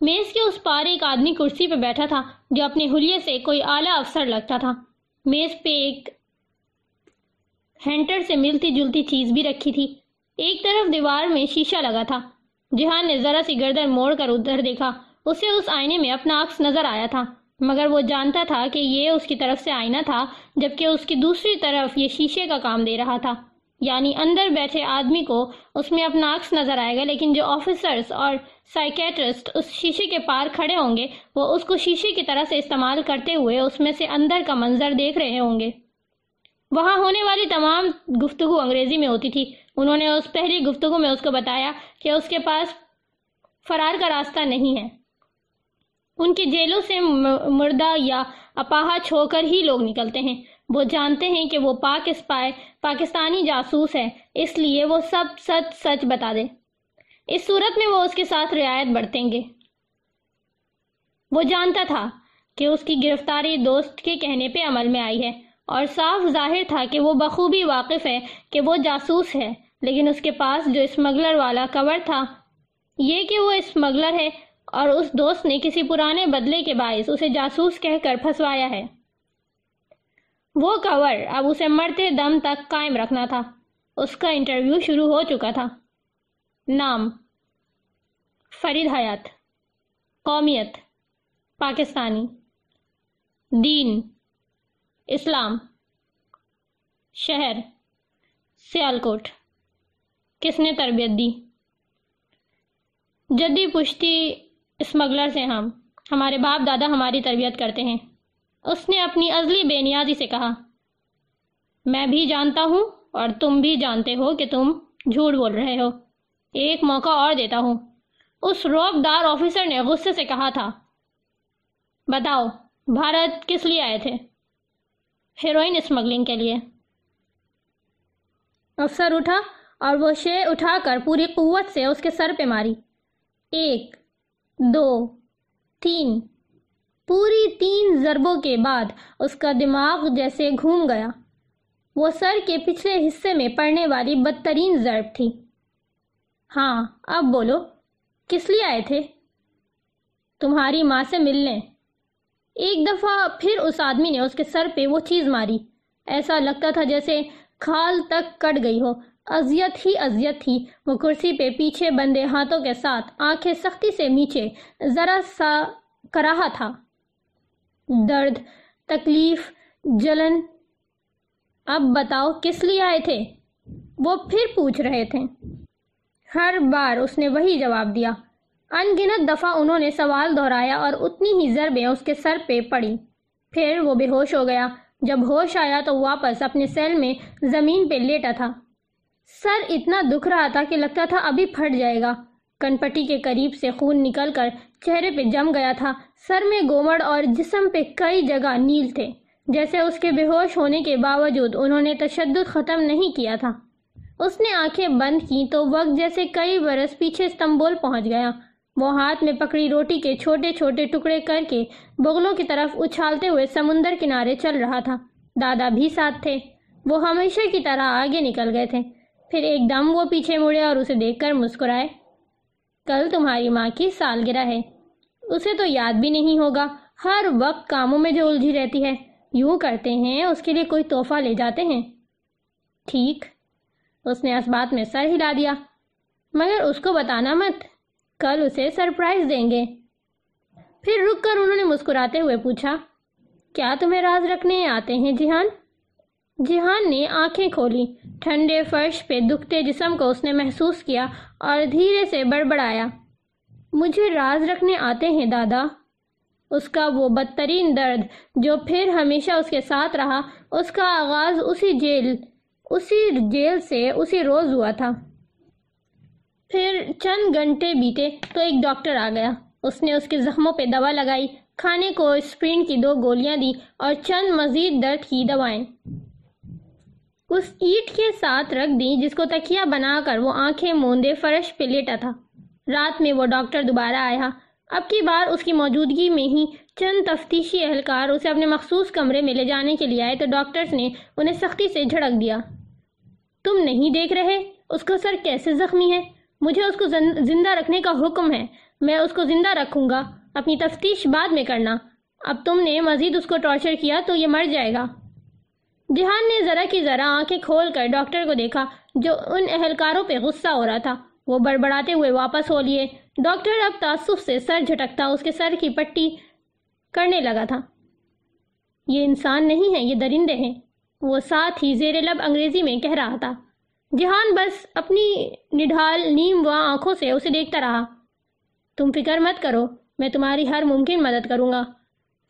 میز کے اس پار ایک آدمی کرسی پہ بیٹھا تھا جو اپنے حلیے سے کوئی اعلیٰ افسر لگتا تھا۔ میز پہ ایک ہینٹر سے ملتی جلتی چیز بھی رکھی تھی۔ ایک طرف دیوار میں شیشہ لگا تھا۔ جہان نے ذرا سی گردن موڑ کر ادھر دیکھا۔ اسے اس آئینے میں اپنا عکس نظر آیا تھا۔ مگر وہ جانتا تھا کہ یہ اس کی طرف سے آئینہ تھا، جبکہ اس کی دوسری طرف یہ شیشے کا کام دے رہا تھا۔ یعنی اندر بیٹھے آدمی کو اس میں اپنا عکس نظر آئے گا، لیکن جو آفیسرز اور سائیکیٹرسٹ اس شیشے کے پار کھڑے ہوں گے، وہ اس کو شیشے کی طرح سے استعمال کرتے ہوئے اس میں سے اندر کا منظر دیکھ رہے ہوں گے۔ وہاں ہونے والی تمام گفتگو انگریزی میں ہوتی تھی۔ انہوں نے اس پہلی گفتگو میں اس کو بتایا کہ اس کے پاس فرار کا راستہ نہیں ہے۔ ان کی جیلوں سے مردہ یا اپاہج ہو کر ہی لوگ نکلتے ہیں۔ وہ جانتے ہیں کہ وہ پاک اسپائے پاکستانی جاسوس ہے اس لیے وہ سب سچ سچ بتا دے اس صورت میں وہ اس کے ساتھ رعایت برتیں گے۔ وہ جانتا تھا کہ اس کی گرفتاری دوست کے کہنے پہ عمل میں آئی ہے۔ اور صاف ظاہر تھا کہ وہ بخوبی واقف ہے کہ وہ جاسوس ہے، لیکن اس کے پاس جو اسمگلر والا کور تھا، یہ کہ وہ اسمگلر ہے اور اس دوست نے کسی پرانے بدلے کے باعث اسے جاسوس کہہ کر پھنسوایا ہے۔ وہ کور اب اسے مرتے دم تک قائم رکھنا تھا۔ اس کا انٹرویو شروع ہو چکا تھا۔ نام فرید حیات۔ قومیت پاکستانی۔ دین اسلام، شہر، سیالکوٹ، کس نے تربیت دی؟ جدی پشتی اسمگلر سے ہم، ہمارے باپ دادا ہماری تربیت کرتے ہیں۔ اس نے اپنی ازلی بے نیازی سے کہا، میں بھی جانتا ہوں اور تم بھی جانتے ہو کہ تم جھوٹ بول رہے ہو۔ ایک موقع اور دیتا ہوں۔ اس روب دار آفیسر نے غصے سے کہا تھا، بتاؤ، بھارت کس لیے آئے تھے؟ ہیروئن اسمگلنگ کے لیے۔ افسر اٹھا اور وہ شے اٹھا کر پوری قوت سے اس کے سر پہ ماری۔ ایک، دو، تین۔ پوری تین ضربوں کے بعد اس کا دماغ جیسے گھوم گیا۔ وہ سر کے پچھلے حصے میں پڑنے والی بدترین ضرب تھی۔ ہاں اب بولو، کس لیے آئے تھے؟ تمہاری ماں سے ملنے۔ ایک دفعہ پھر اس آدمی نے اس کے سر پہ وہ چیز ماری۔ ایسا لگتا تھا جیسے کھال تک کٹ گئی ہو۔ اذیت ہی اذیت تھی۔ وہ کرسی پہ پیچھے بندے ہاتھوں کے ساتھ آنکھیں سختی سے میچے۔ ذرا سا کراہا تھا۔ درد، تکلیف، جلن۔ اب بتاؤ کس لیے آئے تھے؟ وہ پھر پوچھ رہے تھے۔ ہر بار اس نے وہی جواب دیا۔ ان گنت دفعہ انہوں نے سوال دہرایا اور اتنی ہی ضربیں اس کے سر پہ پڑی پھر وہ بے ہوش ہو گیا۔ جب ہوش آیا تو واپس اپنے سیل میں زمین پہ لیٹا تھا۔ سر اتنا دکھ رہا تھا کہ لگتا تھا ابھی پھٹ جائے گا۔ کنپٹی کے قریب سے خون نکل کر چہرے پہ جم گیا تھا۔ سر میں گومڑ اور جسم پہ کئی جگہ نیل تھے۔ جیسے اس کے بے ہوش ہونے کے باوجود انہوں نے تشدد ختم نہیں کیا تھا۔ اس نے آنکھیں بند کی تو وقت جیسے کئی برس پیچھے استنبول پہنچ گیا۔ وہ ہاتھ میں پکڑی روٹی کے چھوٹے چھوٹے ٹکڑے کر کے بغلوں کی طرف اچھالتے ہوئے سمندر کنارے چل رہا تھا۔ دادا بھی ساتھ تھے۔ وہ ہمیشہ کی طرح آگے نکل گئے تھے۔ پھر ایک دم وہ پیچھے مڑے اور اسے دیکھ کر مسکرائے۔ کل تمہاری ماں کی سالگرہ ہے۔ اسے تو یاد بھی نہیں ہوگا۔ ہر وقت کاموں میں جو الجھی رہتی ہے۔ یوں کرتے ہیں، اس کے لیے کوئی تحفہ لے جاتے ہیں۔ ٹھیک۔ اس نے اس بات میں سر ہلا دیا۔ مگر اس کو بتانا مت۔ کل اسے سرپرائز دیں گے۔ پھر رک کر انہوں نے مسکراتے ہوئے پوچھا، کیا تمہیں راز رکھنے آتے ہیں جہان جہان نے آنکھیں کھولی، ٹھنڈے فرش پہ دکھتے جسم کو اس نے محسوس کیا اور دھیرے سے بڑبڑایا۔ مجھے راز رکھنے آتے ہیں دادا۔ اس کا وہ بدترین درد جو پھر ہمیشہ اس کے ساتھ رہا، اس کا آغاز اسی جیل اسی جیل سے اسی روز ہوا تھا۔ پھر چند گھنٹے بیتے تو ایک ڈاکٹر آ گیا۔ اس نے اس کے زخموں پہ دوا لگائی، کھانے کو اسپرین کی دو گولیاں دی اور چند مزید درد کی دوائیں۔ اس اینٹ کے ساتھ رکھ دی جس کو تکیا بنا کر وہ آنکھیں موندے فرش پہ لیٹا تھا۔ رات میں وہ ڈاکٹر دوبارہ آیا۔ اب کی بار اس کی موجودگی میں ہی چند تفتیشی اہلکار اسے اپنے مخصوص کمرے میں لے جانے کے لیے آئے تو ڈاکٹرز نے انہیں سختی سے جھڑک دیا۔ تم نہیں دیکھ رہے؟ اس کا سر کیسے زخمی ہے؟ مجھے اس کو زندہ رکھنے کا حکم ہے۔ میں اس کو زندہ رکھوں گا۔ اپنی تفتیش بعد میں کرنا۔ اب تم نے مزید اس کو ٹارچر کیا تو یہ مر جائے گا۔ جہان نے ذرا کی ذرا آنکھیں کھول کر ڈاکٹر کو دیکھا جو ان اہلکاروں پہ غصہ ہو رہا تھا۔ وہ بڑبڑاتے ہوئے واپس ہو لیے۔ ڈاکٹر اب تعصف سے سر جھٹکتا اس کے سر کی پٹی کرنے لگا تھا۔ یہ انسان نہیں ہے، یہ درندے ہیں۔ وہ ساتھ ہی زیر لب انگریزی میں کہہ رہا تھا۔ جہان بس اپنی نڈھال نیم و آنکھوں سے اسے دیکھتا رہا۔ تم فکر مت کرو، میں تمہاری ہر ممکن مدد کروں گا۔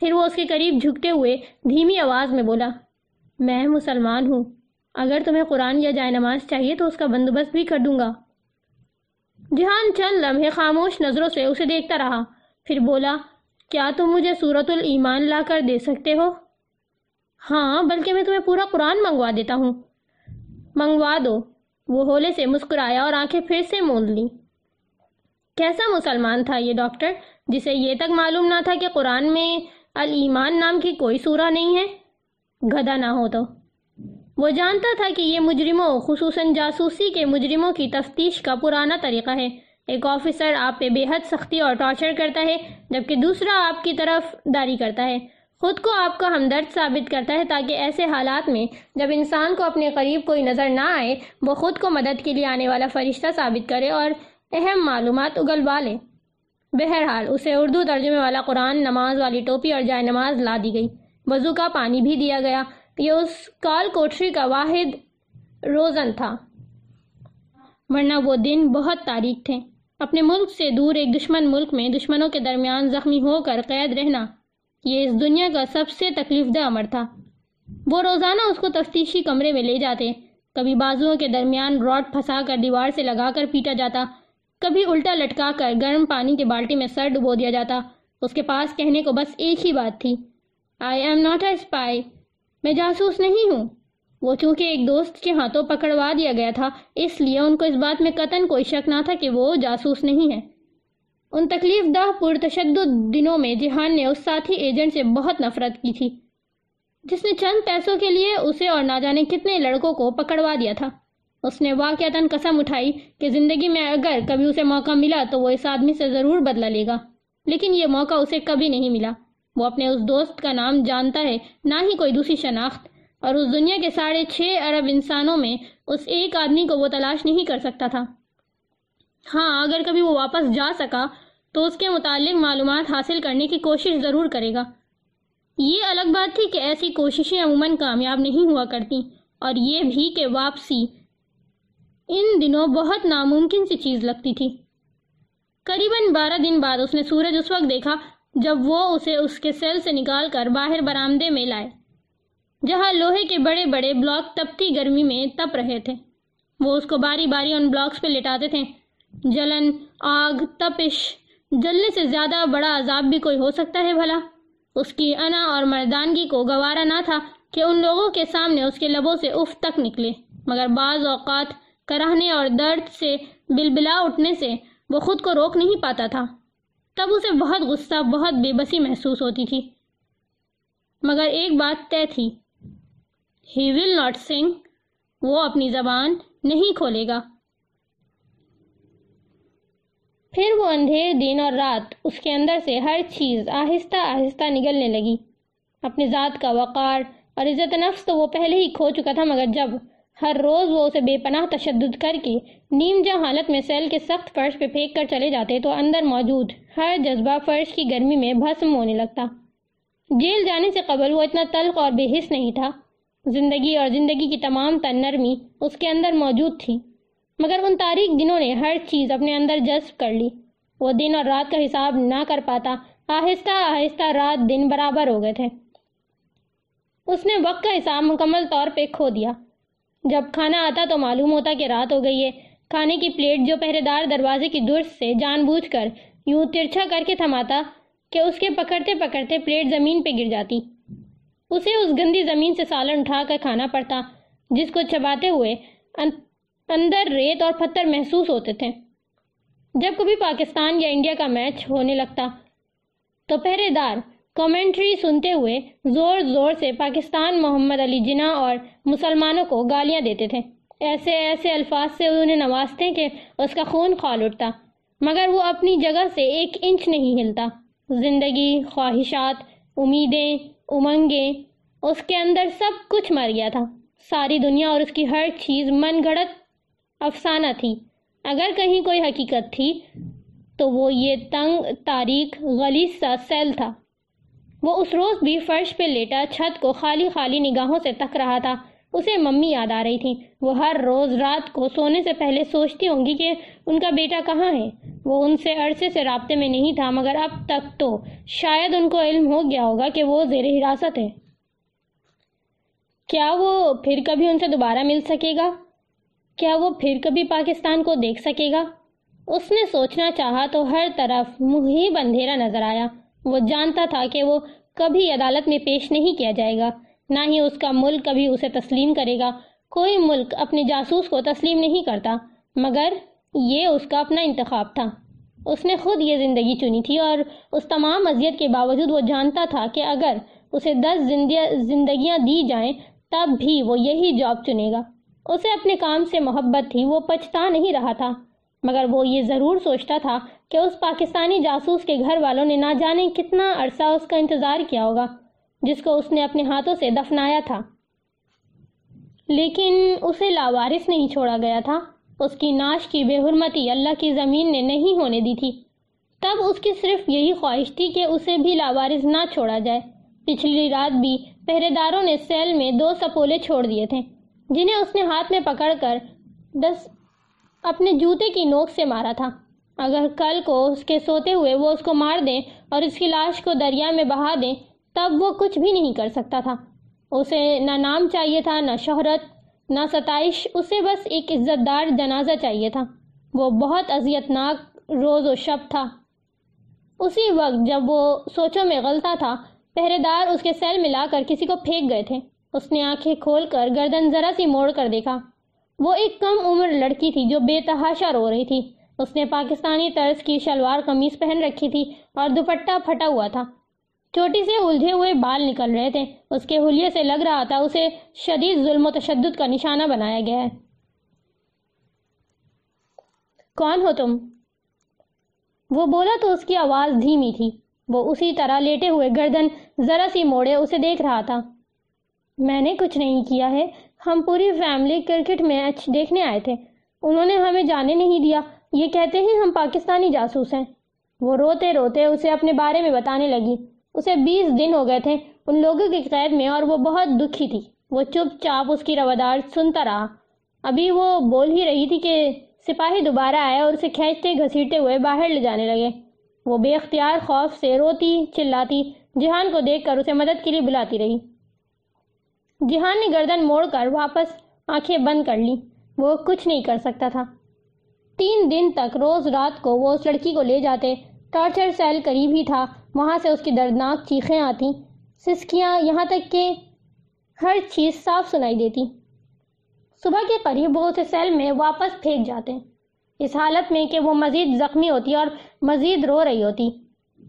پھر وہ اس کے قریب جھکتے ہوئے دھیمی آواز میں بولا، میں مسلمان ہوں۔ اگر تمہیں قرآن یا جائے نماز چاہیے تو اس کا بندوبست بھی کر دوں گا۔ جہان چند لمحے خاموش نظروں سے اسے دیکھتا رہا، پھر بولا، کیا تم مجھے صورت الایمان لا کر دے سکتے ہو؟ ہاں بلکہ میں تمہیں پورا قرآن منگوا دیتا ہوں۔ منگوا دو۔ وہ ہولے سے مسکرایا اور آنکھیں پھر سے مول لی کیسا مسلمان تھا یہ ڈاکٹر، جسے یہ تک معلوم نہ تھا کہ قرآن میں الایمان نام کی کوئی سورہ نہیں ہے۔ گدھا نہ ہو تو۔ وہ جانتا تھا کہ یہ مجرموں، خصوصاً جاسوسی کے مجرموں کی تفتیش کا پرانا طریقہ ہے۔ ایک آفیسر آپ پہ بے حد سختی اور ٹارچر کرتا ہے، جبکہ دوسرا آپ کی طرف داری کرتا ہے۔ خود کو آپ کا ہمدرد ثابت کرتا ہے تاکہ ایسے حالات میں جب انسان کو اپنے قریب کوئی نظر نہ آئے، وہ خود کو مدد کے لیے آنے والا فرشتہ ثابت کرے اور اہم معلومات اگلوا لے۔ بہرحال، اسے اردو ترجمے والا قرآن، نماز والی ٹوپی اور جائے نماز لا دی گئی۔ وضو کا پانی بھی دیا گیا۔ یہ اس کال کوٹری کا واحد روزن تھا۔ ورنہ وہ دن بہت تاریخ تھے۔ اپنے ملک سے دور ایک دشمن ملک میں دشمنوں کے درمیان زخمی ہو کر قید رہنا۔ یہ اس دنیا کا سب سے تکلیف دہ عمر تھا۔ وہ روزانہ اس کو تفتیشی کمرے میں لے جاتے۔ کبھی بازوؤں کے درمیان راڈ پھنسا کر دیوار سے لگا کر پیٹا جاتا۔ کبھی الٹا لٹکا کر گرم پانی کے بالٹی میں سر ڈبو دیا جاتا۔ اس کے پاس کہنے کو بس ایک ہی بات تھی۔ I am not a spy میں جاسوس نہیں ہوں۔ وہ چونکہ ایک دوست کے ہاتھوں پکڑوا دیا گیا تھا، اس لیے ان کو اس بات میں قطن کوئی شک نہ تھا کہ وہ جاسوس نہیں ہے ان تکلیف دہ پرتشدد دنوں میں جہان نے اس ساتھی ایجنٹ سے بہت نفرت کی تھی۔ جس نے چند پیسوں کے لیے اسے اور نہ جانے کتنے لڑکوں کو پکڑوا دیا تھا۔ اس نے واقعتاً قسم اٹھائی کہ زندگی میں اگر کبھی اسے موقع ملا تو وہ اس آدمی سے ضرور بدلہ لے گا۔ لیکن یہ موقع اسے کبھی نہیں ملا۔ وہ اپنے اس دوست کا نام جانتا ہے، نہ ہی کوئی دوسری شناخت۔ اور اس دنیا کے ساڑھے چھ ارب انسانوں میں اس ایک آدمی کو وہ تلاش نہیں کر سکتا تھا۔ ہاں اگر کبھی وہ واپس جا سکا تو اس کے متعلق معلومات حاصل کرنے کی کوشش ضرور کرے گا۔ یہ الگ بات تھی کہ ایسی کوششیں عموماً کامیاب نہیں ہوا کرتی، اور یہ بھی کہ واپسی ان دنوں بہت ناممکن سی چیز لگتی تھی۔ قریباً بارہ دن بعد اس نے سورج اس وقت دیکھا جب وہ اسے اس کے سیل سے نکال کر باہر برامدے میں لائے، جہاں لوہے کے بڑے بڑے بلاک تپتی گرمی میں تپ رہے تھے۔ وہ اس کو باری باری ان بلاکس پہ لٹاتے تھے، جلن، آگ، تپش جلنے سے زیادہ بڑا عذاب بھی کوئی ہو سکتا ہے بھلا؟ اس کی انا اور مردانگی کو گوارا نہ تھا کہ ان لوگوں کے سامنے اس کے لبوں سے اف تک نکلے۔ مگر بعض اوقات کراہنے اور درد سے بلبلا اٹھنے سے وہ خود کو روک نہیں پاتا تھا۔ تب اسے بہت غصہ، بہت بے بسی محسوس ہوتی تھی۔ مگر ایک بات طے تھی ہی ول ناٹ سنگ وہ اپنی زبان نہیں کھولے گا۔ پھر وہ اندھیر دن اور رات اس کے اندر سے ہر چیز آہستہ آہستہ نگلنے لگی۔ اپنی ذات کا وقار اور عزت نفس تو وہ پہلے ہی کھو چکا تھا، مگر جب ہر روز وہ اسے بے پناہ تشدد کر کے نیم جا حالت میں سیل کے سخت فرش پہ پھینک کر چلے جاتے تو اندر موجود ہر جذبہ فرش کی گرمی میں بھسم ہونے لگتا۔ جیل جانے سے قبل وہ اتنا تلخ اور بے حس نہیں تھا۔ زندگی اور زندگی کی تمام تن نرمی اس کے اندر موجود تھی۔ مگر ان تاریخ دنوں نے ہر چیز اپنے اندر جذب کر لی۔ وہ دن اور رات کا حساب نہ کر پاتا، آہستہ آہستہ رات دن برابر ہو گئے تھے۔ اس نے وقت کا حساب مکمل طور پہ کھو دیا۔ جب کھانا آتا تو معلوم ہوتا کہ رات ہو گئی ہے۔ کھانے کی پلیٹ جو پہرے دار دروازے کی درس سے جان بوجھ کر یوں ترچھا کر کے تھماتا کہ اس کے پکڑتے پکڑتے پلیٹ زمین پہ گر جاتی۔ اسے اس گندی زمین سے سالن اٹھا کر کھانا پڑتا، جس کو چباتے ہوئے اندر ریت اور پتھر محسوس ہوتے تھے۔ جب کبھی پاکستان یا انڈیا کا میچ ہونے لگتا، تو پہرے دار کومنٹری سنتے ہوئے زور زور سے پاکستان محمد علی جناح اور مسلمانوں کو گالیاں دیتے تھے۔ ایسے ایسے الفاظ سے انہیں نوازتے کہ اس کا خون کھول اٹھتا، مگر وہ اپنی جگہ سے ایک انچ نہیں ہلتا۔ زندگی، خواہشات، امیدیں، امنگیں، اس کے اندر سب کچھ مر گیا تھا۔ ساری دنیا اور اس کی ہر چیز من گھڑت افسانہ تھی۔ اگر کہیں کوئی حقیقت تھی تو وہ یہ تنگ تاریخ غلیظ سا سیل تھا۔ وہ اس روز بھی فرش پہ لیٹا چھت کو خالی خالی نگاہوں سے تک رہا تھا۔ اسے ممی یاد آ رہی تھی۔ وہ ہر روز رات کو سونے سے پہلے سوچتی ہوں گی کہ ان کا بیٹا کہاں ہے۔ وہ ان سے عرصے سے رابطے میں نہیں تھا، مگر اب تک تو شاید ان کو علم ہو گیا ہوگا کہ وہ زیر حراست ہے۔ کیا وہ پھر کبھی ان سے دوبارہ مل سکے گا؟ کیا وہ پھر کبھی پاکستان کو دیکھ سکے گا؟ اس نے سوچنا چاہا تو ہر طرف محیب اندھیرا نظر آیا۔ وہ جانتا تھا کہ وہ کبھی عدالت میں پیش نہیں کیا جائے گا۔ نہ ہی اس کا ملک کبھی اسے تسلیم کرے گا۔ کوئی ملک اپنے جاسوس کو تسلیم نہیں کرتا، مگر یہ اس کا اپنا انتخاب تھا۔ اس نے خود یہ زندگی چنی تھی اور اس تمام اذیت کے باوجود وہ جانتا تھا کہ اگر اسے دس زندگیاں دی جائیں، تب بھی وہ یہی جاب چنے گا۔ اسے اپنے کام سے محبت تھی، وہ پچھتا نہیں رہا تھا، مگر وہ یہ ضرور سوچتا تھا کہ اس پاکستانی جاسوس کے گھر والوں نے نہ جانے کتنا عرصہ اس کا انتظار کیا ہوگا، جس کو اس نے اپنے ہاتھوں سے دفنایا تھا۔ لیکن اسے لاوارث نہیں چھوڑا گیا تھا، اس کی ناش کی بے حرمتی اللہ کی زمین نے نہیں ہونے دی تھی۔ تب اس کی صرف یہی خواہش تھی کہ اسے بھی لاوارث نہ چھوڑا جائے۔ پچھلی رات بھی پہرے داروں نے سیل میں دو سپولے چھوڑ دیے تھے۔ جنہیں اس نے ہاتھ میں پکڑ کر دس اپنے جوتے کی نوک سے مارا تھا۔ اگر کل کو اس کے سوتے ہوئے وہ اس کو مار دیں اور اس کی لاش کو دریا میں بہا دیں، تب وہ کچھ بھی نہیں کر سکتا تھا۔ اسے نہ نام چاہیے تھا، نہ شہرت، نہ ستائش، اسے بس ایک عزت دار جنازہ چاہیے تھا۔ وہ بہت اذیتناک روز و شب تھا۔ اسی وقت جب وہ سوچوں میں غلطہ تھا، پہرے دار اس کے سیل ملا کر کسی کو پھینک گئے تھے۔ اس نے آنکھیں کھول کر گردن ذرا سی موڑ کر دیکھا۔ وہ ایک کم عمر لڑکی تھی جو بے تحاشا رو رہی تھی۔ اس نے پاکستانی طرز کی شلوار قمیص پہن رکھی تھی اور دوپٹہ پھٹا ہوا تھا۔ چوٹی سے الجھے ہوئے بال نکل رہے تھے۔ اس کے حلیے سے لگ رہا تھا اسے شدید ظلم و تشدد کا نشانہ بنایا گیا ہے۔ کون ہو تم؟ وہ بولا تو اس کی آواز دھیمی تھی۔ وہ اسی طرح لیٹے ہوئے گردن ذرا سی موڑے اسے دیکھ رہا تھا۔ میں نے کچھ نہیں کیا ہے۔ ہم پوری فیملی کرکٹ میچ دیکھنے آئے تھے۔ انہوں نے ہمیں جانے نہیں دیا۔ یہ کہتے ہیں ہم پاکستانی جاسوس ہیں۔ وہ روتے روتے اسے اپنے بارے میں بتانے لگی۔ اسے بیس دن ہو گئے تھے ان لوگوں کی قید میں اور وہ بہت دکھی تھی۔ وہ چپ چاپ اس کی روادار سنتا رہا۔ ابھی وہ بول ہی رہی تھی کہ سپاہی دوبارہ آئے اور اسے کھینچتے گھسیٹتے ہوئے باہر لے جانے لگے۔ وہ بے اختیار خوف سے روتی چلاتی جہان کو دیکھ کر اسے مدد کے لیے بلاتی رہی۔ جہان نے گردن موڑ کر واپس آنکھیں بند کر لی وہ کچھ نہیں کر سکتا تھا۔ تین دن تک روز رات کو وہ اس لڑکی کو لے جاتے۔ ٹارچر سیل قریب ہی تھا۔ وہاں سے اس کی دردناک چیخیں آتی۔ سسکیاں یہاں تک کہ ہر چیز صاف سنائی دیتی۔ صبح کے قریب وہ اسے سیل میں واپس پھینک جاتے۔ اس حالت میں کہ وہ مزید زخمی ہوتی اور مزید رو رہی ہوتی۔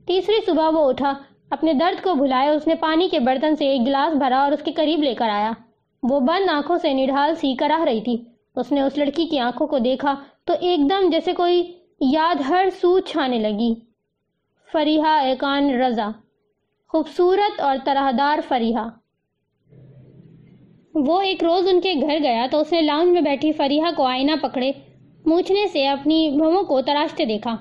تیسری صبح وہ اٹھا۔ اپنے درد کو بھلائے، اس نے پانی کے برتن سے ایک گلاس بھرا اور اس کے قریب لے کر آیا۔ وہ بند آنکھوں سے نڈھال سی کراہ رہی تھی۔ اس نے اس لڑکی کی آنکھوں کو دیکھا تو ایک دم جیسے کوئی یاد ہر سو چھانے لگی۔ فریحہ ایکان رضا۔ خوبصورت اور طرحدار فریحہ۔ وہ ایک روز ان کے گھر گیا تو اس نے لانگ میں بیٹھی فریحہ کو آئینہ پکڑے موچنے سے اپنی بھووں کو تراشتے دیکھا۔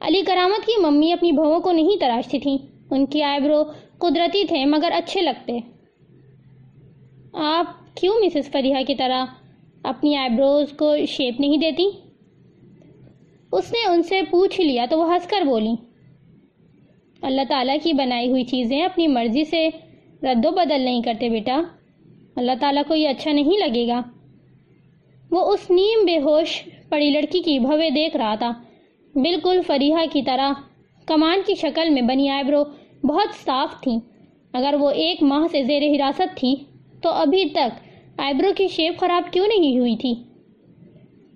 علی کرامت کی ممی اپنی بھووں کو نہیں تراشتی تھیں۔ ان کی آئی برو قدرتی تھے مگر اچھے لگتے۔ آپ کیوں مسز فریحہ کی طرح اپنی آئی بروز کو شیپ نہیں دیتی؟ اس نے ان سے پوچھ لیا تو وہ ہنس کر بولی۔ اللہ تعالیٰ کی بنائی ہوئی چیزیں اپنی مرضی سے رد و بدل نہیں کرتے بیٹا۔ اللہ تعالیٰ کو یہ اچھا نہیں لگے گا۔ وہ اس نیم بے ہوش پڑی لڑکی کی بھوے دیکھ رہا تھا۔ بالکل فریحہ کی طرح۔ کمان کی شکل میں بنی آئیبرو بہت صاف تھیں اگر وہ ایک ماہ سے زیر حراست تھی، تو ابھی تک آئیبرو کی شیپ خراب کیوں نہیں ہوئی تھی؟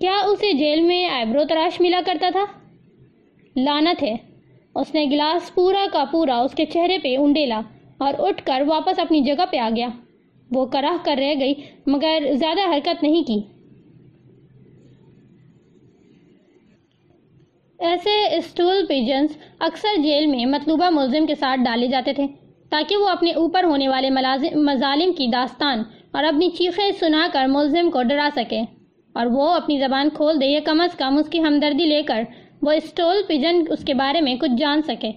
کیا اسے جیل میں آئیبرو تراش ملا کرتا تھا؟ لانت ہے۔ اس نے گلاس پورا کا پورا اس کے چہرے پہ انڈیلا اور اٹھ کر واپس اپنی جگہ پہ آ گیا۔ وہ کراہ کر رہ گئی، مگر زیادہ حرکت نہیں کی۔ ایسے اسٹول پیجنز اکثر جیل میں مطلوبہ ملزم کے ساتھ ڈالے جاتے تھے تاکہ وہ اپنے اوپر ہونے والے مظالم کی داستان اور اپنی چیخیں سنا کر ملزم کو ڈرا سکے۔ اور وہ اپنی زبان کھول دے یا کم از کم اس کی ہمدردی لے کر وہ اسٹول پیجن اس کے بارے میں کچھ جان سکے۔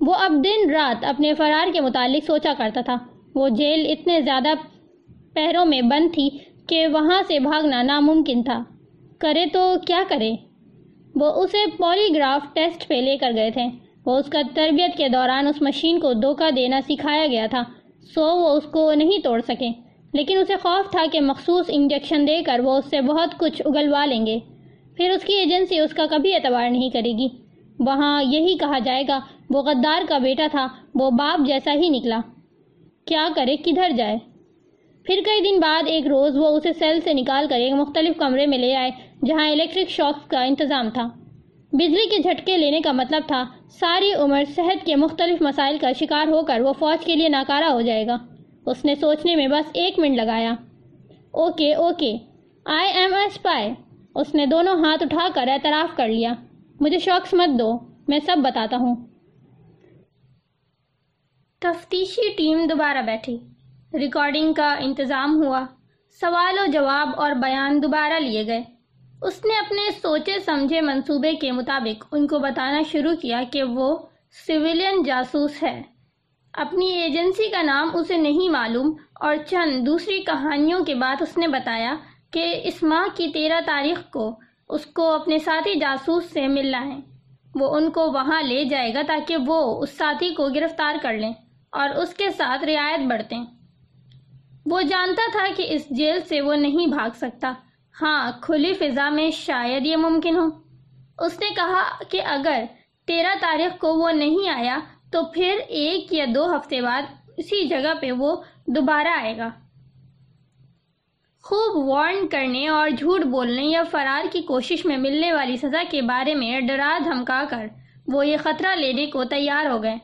وہ اب دن رات اپنے فرار کے متعلق سوچا کرتا تھا۔ وہ جیل اتنے زیادہ پہروں میں بند تھی کہ وہاں سے بھاگنا ناممکن تھا۔ کرے تو کیا کرے؟ وہ اسے پولی گراف ٹیسٹ پہ لے کر گئے تھے۔ وہ اس کا تربیت کے دوران اس مشین کو دھوکہ دینا سکھایا گیا تھا، سو وہ اس کو نہیں توڑ سکے۔ لیکن اسے خوف تھا کہ مخصوص انجیکشن دے کر وہ اس سے بہت کچھ اگلوا لیں گے۔ پھر اس کی ایجنسی اس کا کبھی اعتبار نہیں کرے گی۔ وہاں یہی کہا جائے گا، وہ غدار کا بیٹا تھا، وہ باپ جیسا ہی نکلا۔ کیا کرے، کدھر جائے؟ پھر کئی دن بعد ایک روز وہ اسے سیل سے نکال کر ایک مختلف کمرے میں لے آئے، جہاں الیکٹرک شاکس کا انتظام تھا۔ بجلی کے جھٹکے لینے کا مطلب تھا، ساری عمر صحت کے مختلف مسائل کا شکار ہو کر وہ فوج کے لیے ناکارہ ہو جائے گا۔ اس نے سوچنے میں بس ایک منٹ لگایا۔ Okay okay. I am a spy. اس نے دونوں ہاتھ اٹھا کر اعتراف کر لیا۔ مجھے شوقس مت دو، میں سب بتاتا ہوں۔ تفتیشی ٹیم دوبارہ بیٹھی۔ ریکارڈنگ کا انتظام ہوا۔ سوال و جواب اور بیان دوبارہ لیے گئے۔ اس نے اپنے سوچے سمجھے منصوبے کے مطابق ان کو بتانا شروع کیا کہ وہ سویلین جاسوس ہے۔ اپنی ایجنسی کا نام اسے نہیں معلوم اور چند دوسری کہانیوں کے بعد اس نے بتایا کہ اس ماہ کی تیرہ تاریخ کو اس کو اپنے ساتھی جاسوس سے ملنا ہے وہ ان کو وہاں لے جائے گا تاکہ وہ اس ساتھی کو گرفتار کر لیں اور اس کے ساتھ رعایت بڑھتے وہ جانتا تھا کہ اس جیل سے وہ نہیں بھاگ سکتا۔ ہاں کھلی فضا میں شاید یہ ممکن ہو۔ اس نے کہا کہ اگر تیرہ تاریخ کو وہ نہیں آیا، تو پھر ایک یا دو ہفتے بعد اسی جگہ پہ وہ دوبارہ آئے گا۔ خوب وارن کرنے اور جھوٹ بولنے یا فرار کی کوشش میں ملنے والی سزا کے بارے میں ڈرا دھمکا کر وہ یہ خطرہ لینے کو تیار ہو گئے۔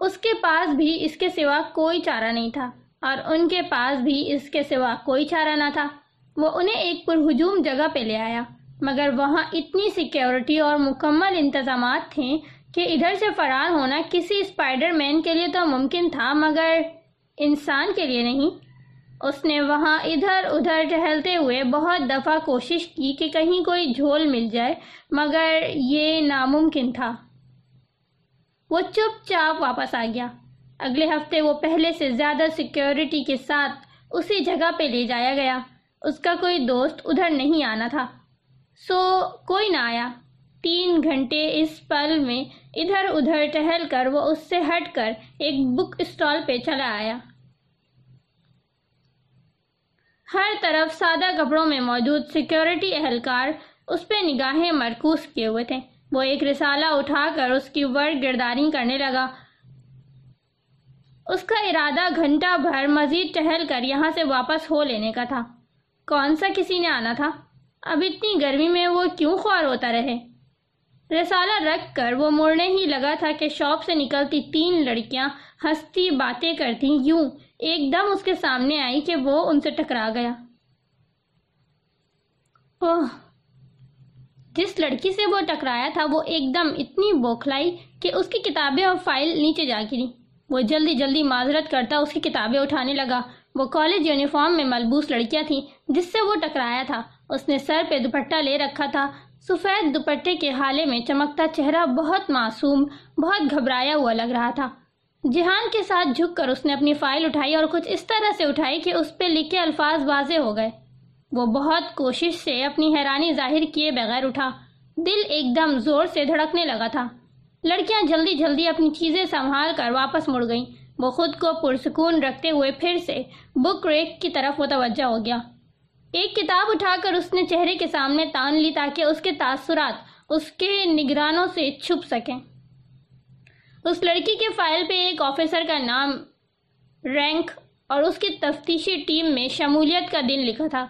اس کے پاس بھی اس کے سوا کوئی چارہ نہیں تھا۔ اور ان کے پاس بھی اس کے سوا کوئی چارہ نہ تھا۔ وہ انہیں ایک پرہجوم جگہ پہ لے آیا، مگر وہاں اتنی سیکیورٹی اور مکمل انتظامات تھے کہ ادھر سے فرار ہونا کسی اسپائڈر مین کے لیے تو ممکن تھا، مگر انسان کے لیے نہیں۔ اس نے وہاں ادھر ادھر ٹہلتے ہوئے بہت دفعہ کوشش کی کہ کہیں کوئی جھول مل جائے، مگر یہ ناممکن تھا۔ وہ چپ چاپ واپس آ گیا۔ اگلے ہفتے وہ پہلے سے زیادہ سیکیورٹی کے ساتھ اسی جگہ پہ لے جایا گیا۔ اس کا کوئی دوست ادھر نہیں آنا تھا۔ سو کوئی نہ آیا۔ تین گھنٹے اس پل میں ادھر ادھر ٹہل کر وہ اس سے ہٹ کر ایک بک اسٹال پہ چلا آیا۔ ہر طرف سادہ کپڑوں میں موجود سیکیورٹی اہلکار اس پہ نگاہیں مرکوز کیے ہوئے تھے۔ وہ ایک رسالہ اٹھا کر اس کی ورد گرداری کرنے لگا۔ اس کا ارادہ گھنٹہ بھر مزید ٹہل کر یہاں سے واپس ہو لینے کا تھا۔ کون سا کسی نے آنا تھا؟ اب اتنی گرمی میں وہ کیوں خوار ہوتا رہے؟ رسالہ رکھ کر وہ مڑنے ہی لگا تھا کہ شاپ سے نکلتی تین لڑکیاں ہستی باتیں کرتی یوں ایک دم اس کے سامنے آئی کہ وہ ان سے ٹکرا گیا۔ اوہ، جس لڑکی سے وہ ٹکرایا تھا وہ ایک دم اتنی بوکھلائی کہ اس کی کتابیں اور فائل نیچے جا گری وہ جلدی جلدی معذرت کرتا اس کی کتابیں اٹھانے لگا۔ وہ کالج یونیفارم میں ملبوس لڑکیاں تھیں، جس سے وہ ٹکرایا تھا۔ اس نے سر پہ دوپٹہ لے رکھا تھا۔ سفید دوپٹے کے حالے میں چمکتا چہرہ بہت معصوم، بہت گھبرایا ہوا لگ رہا تھا۔ جہان کے ساتھ جھک کر اس نے اپنی فائل اٹھائی اور کچھ اس طرح سے اٹھائی کہ اس پہ لکھے الفاظ واضح ہو گئے۔ وہ بہت کوشش سے اپنی حیرانی ظاہر کیے بغیر اٹھا۔ دل ایک دم زور سے دھڑکنے لگا تھا۔ لڑکیاں جلدی جلدی اپنی چیزیں سنبھال کر واپس مڑ گئیں۔ وہ خود کو پرسکون رکھتے ہوئے پھر سے بک ریک کی طرف متوجہ ہو گیا۔ ایک کتاب اٹھا کر اس نے چہرے کے سامنے تان لی تاکہ اس کے تاثرات اس کے نگرانوں سے چھپ سکیں۔ اس لڑکی کے فائل پہ ایک آفیسر کا نام رینک اور اس کی تفتیشی ٹیم میں شمولیت کا دن لکھا تھا۔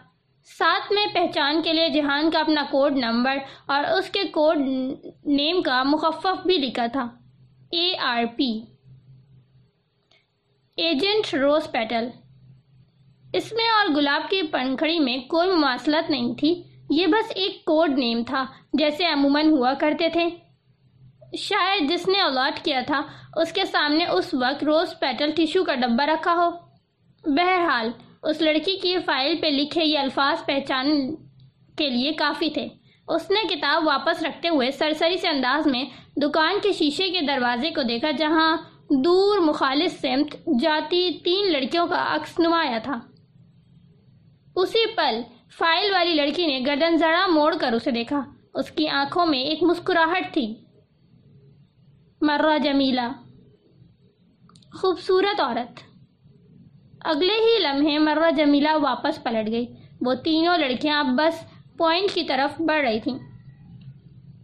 ساتھ میں پہچان کے لیے جہان کا اپنا کوڈ نمبر اور اس کے کوڈ نیم کا مخفف بھی لکھا تھا۔ A R P agent rose petal. اس میں اور گلاب کی پنکھڑی میں کوئی مواصلت نہیں تھی۔ یہ بس ایک کوڈ نیم تھا جیسے عموماً ہوا کرتے تھے۔ شاید جس نے الاٹ کیا تھا، اس کے سامنے اس وقت روز پیٹل ٹیشو کا ڈبہ رکھا ہو۔ بہرحال اس لڑکی کی فائل پہ لکھے یہ الفاظ پہچان کے لیے کافی تھے۔ اس نے کتاب واپس رکھتے ہوئے سرسری سے انداز میں دکان کے شیشے کے دروازے کو دیکھا جہاں دور مخالص سمت جاتی تین لڑکیوں کا عکس نمایا تھا۔ اسی پل فائل والی لڑکی نے گردن زڑا موڑ کر اسے دیکھا۔ اس کی آنکھوں میں ایک مسکراہٹ تھی۔ مرہ جمیلہ۔ خوبصورت عورت۔ اگلے ہی لمحے مرہ جمیلہ واپس پلٹ گئی۔ وہ تینوں لڑکیاں اب بس پوائنٹ کی طرف بڑھ رہی تھیں۔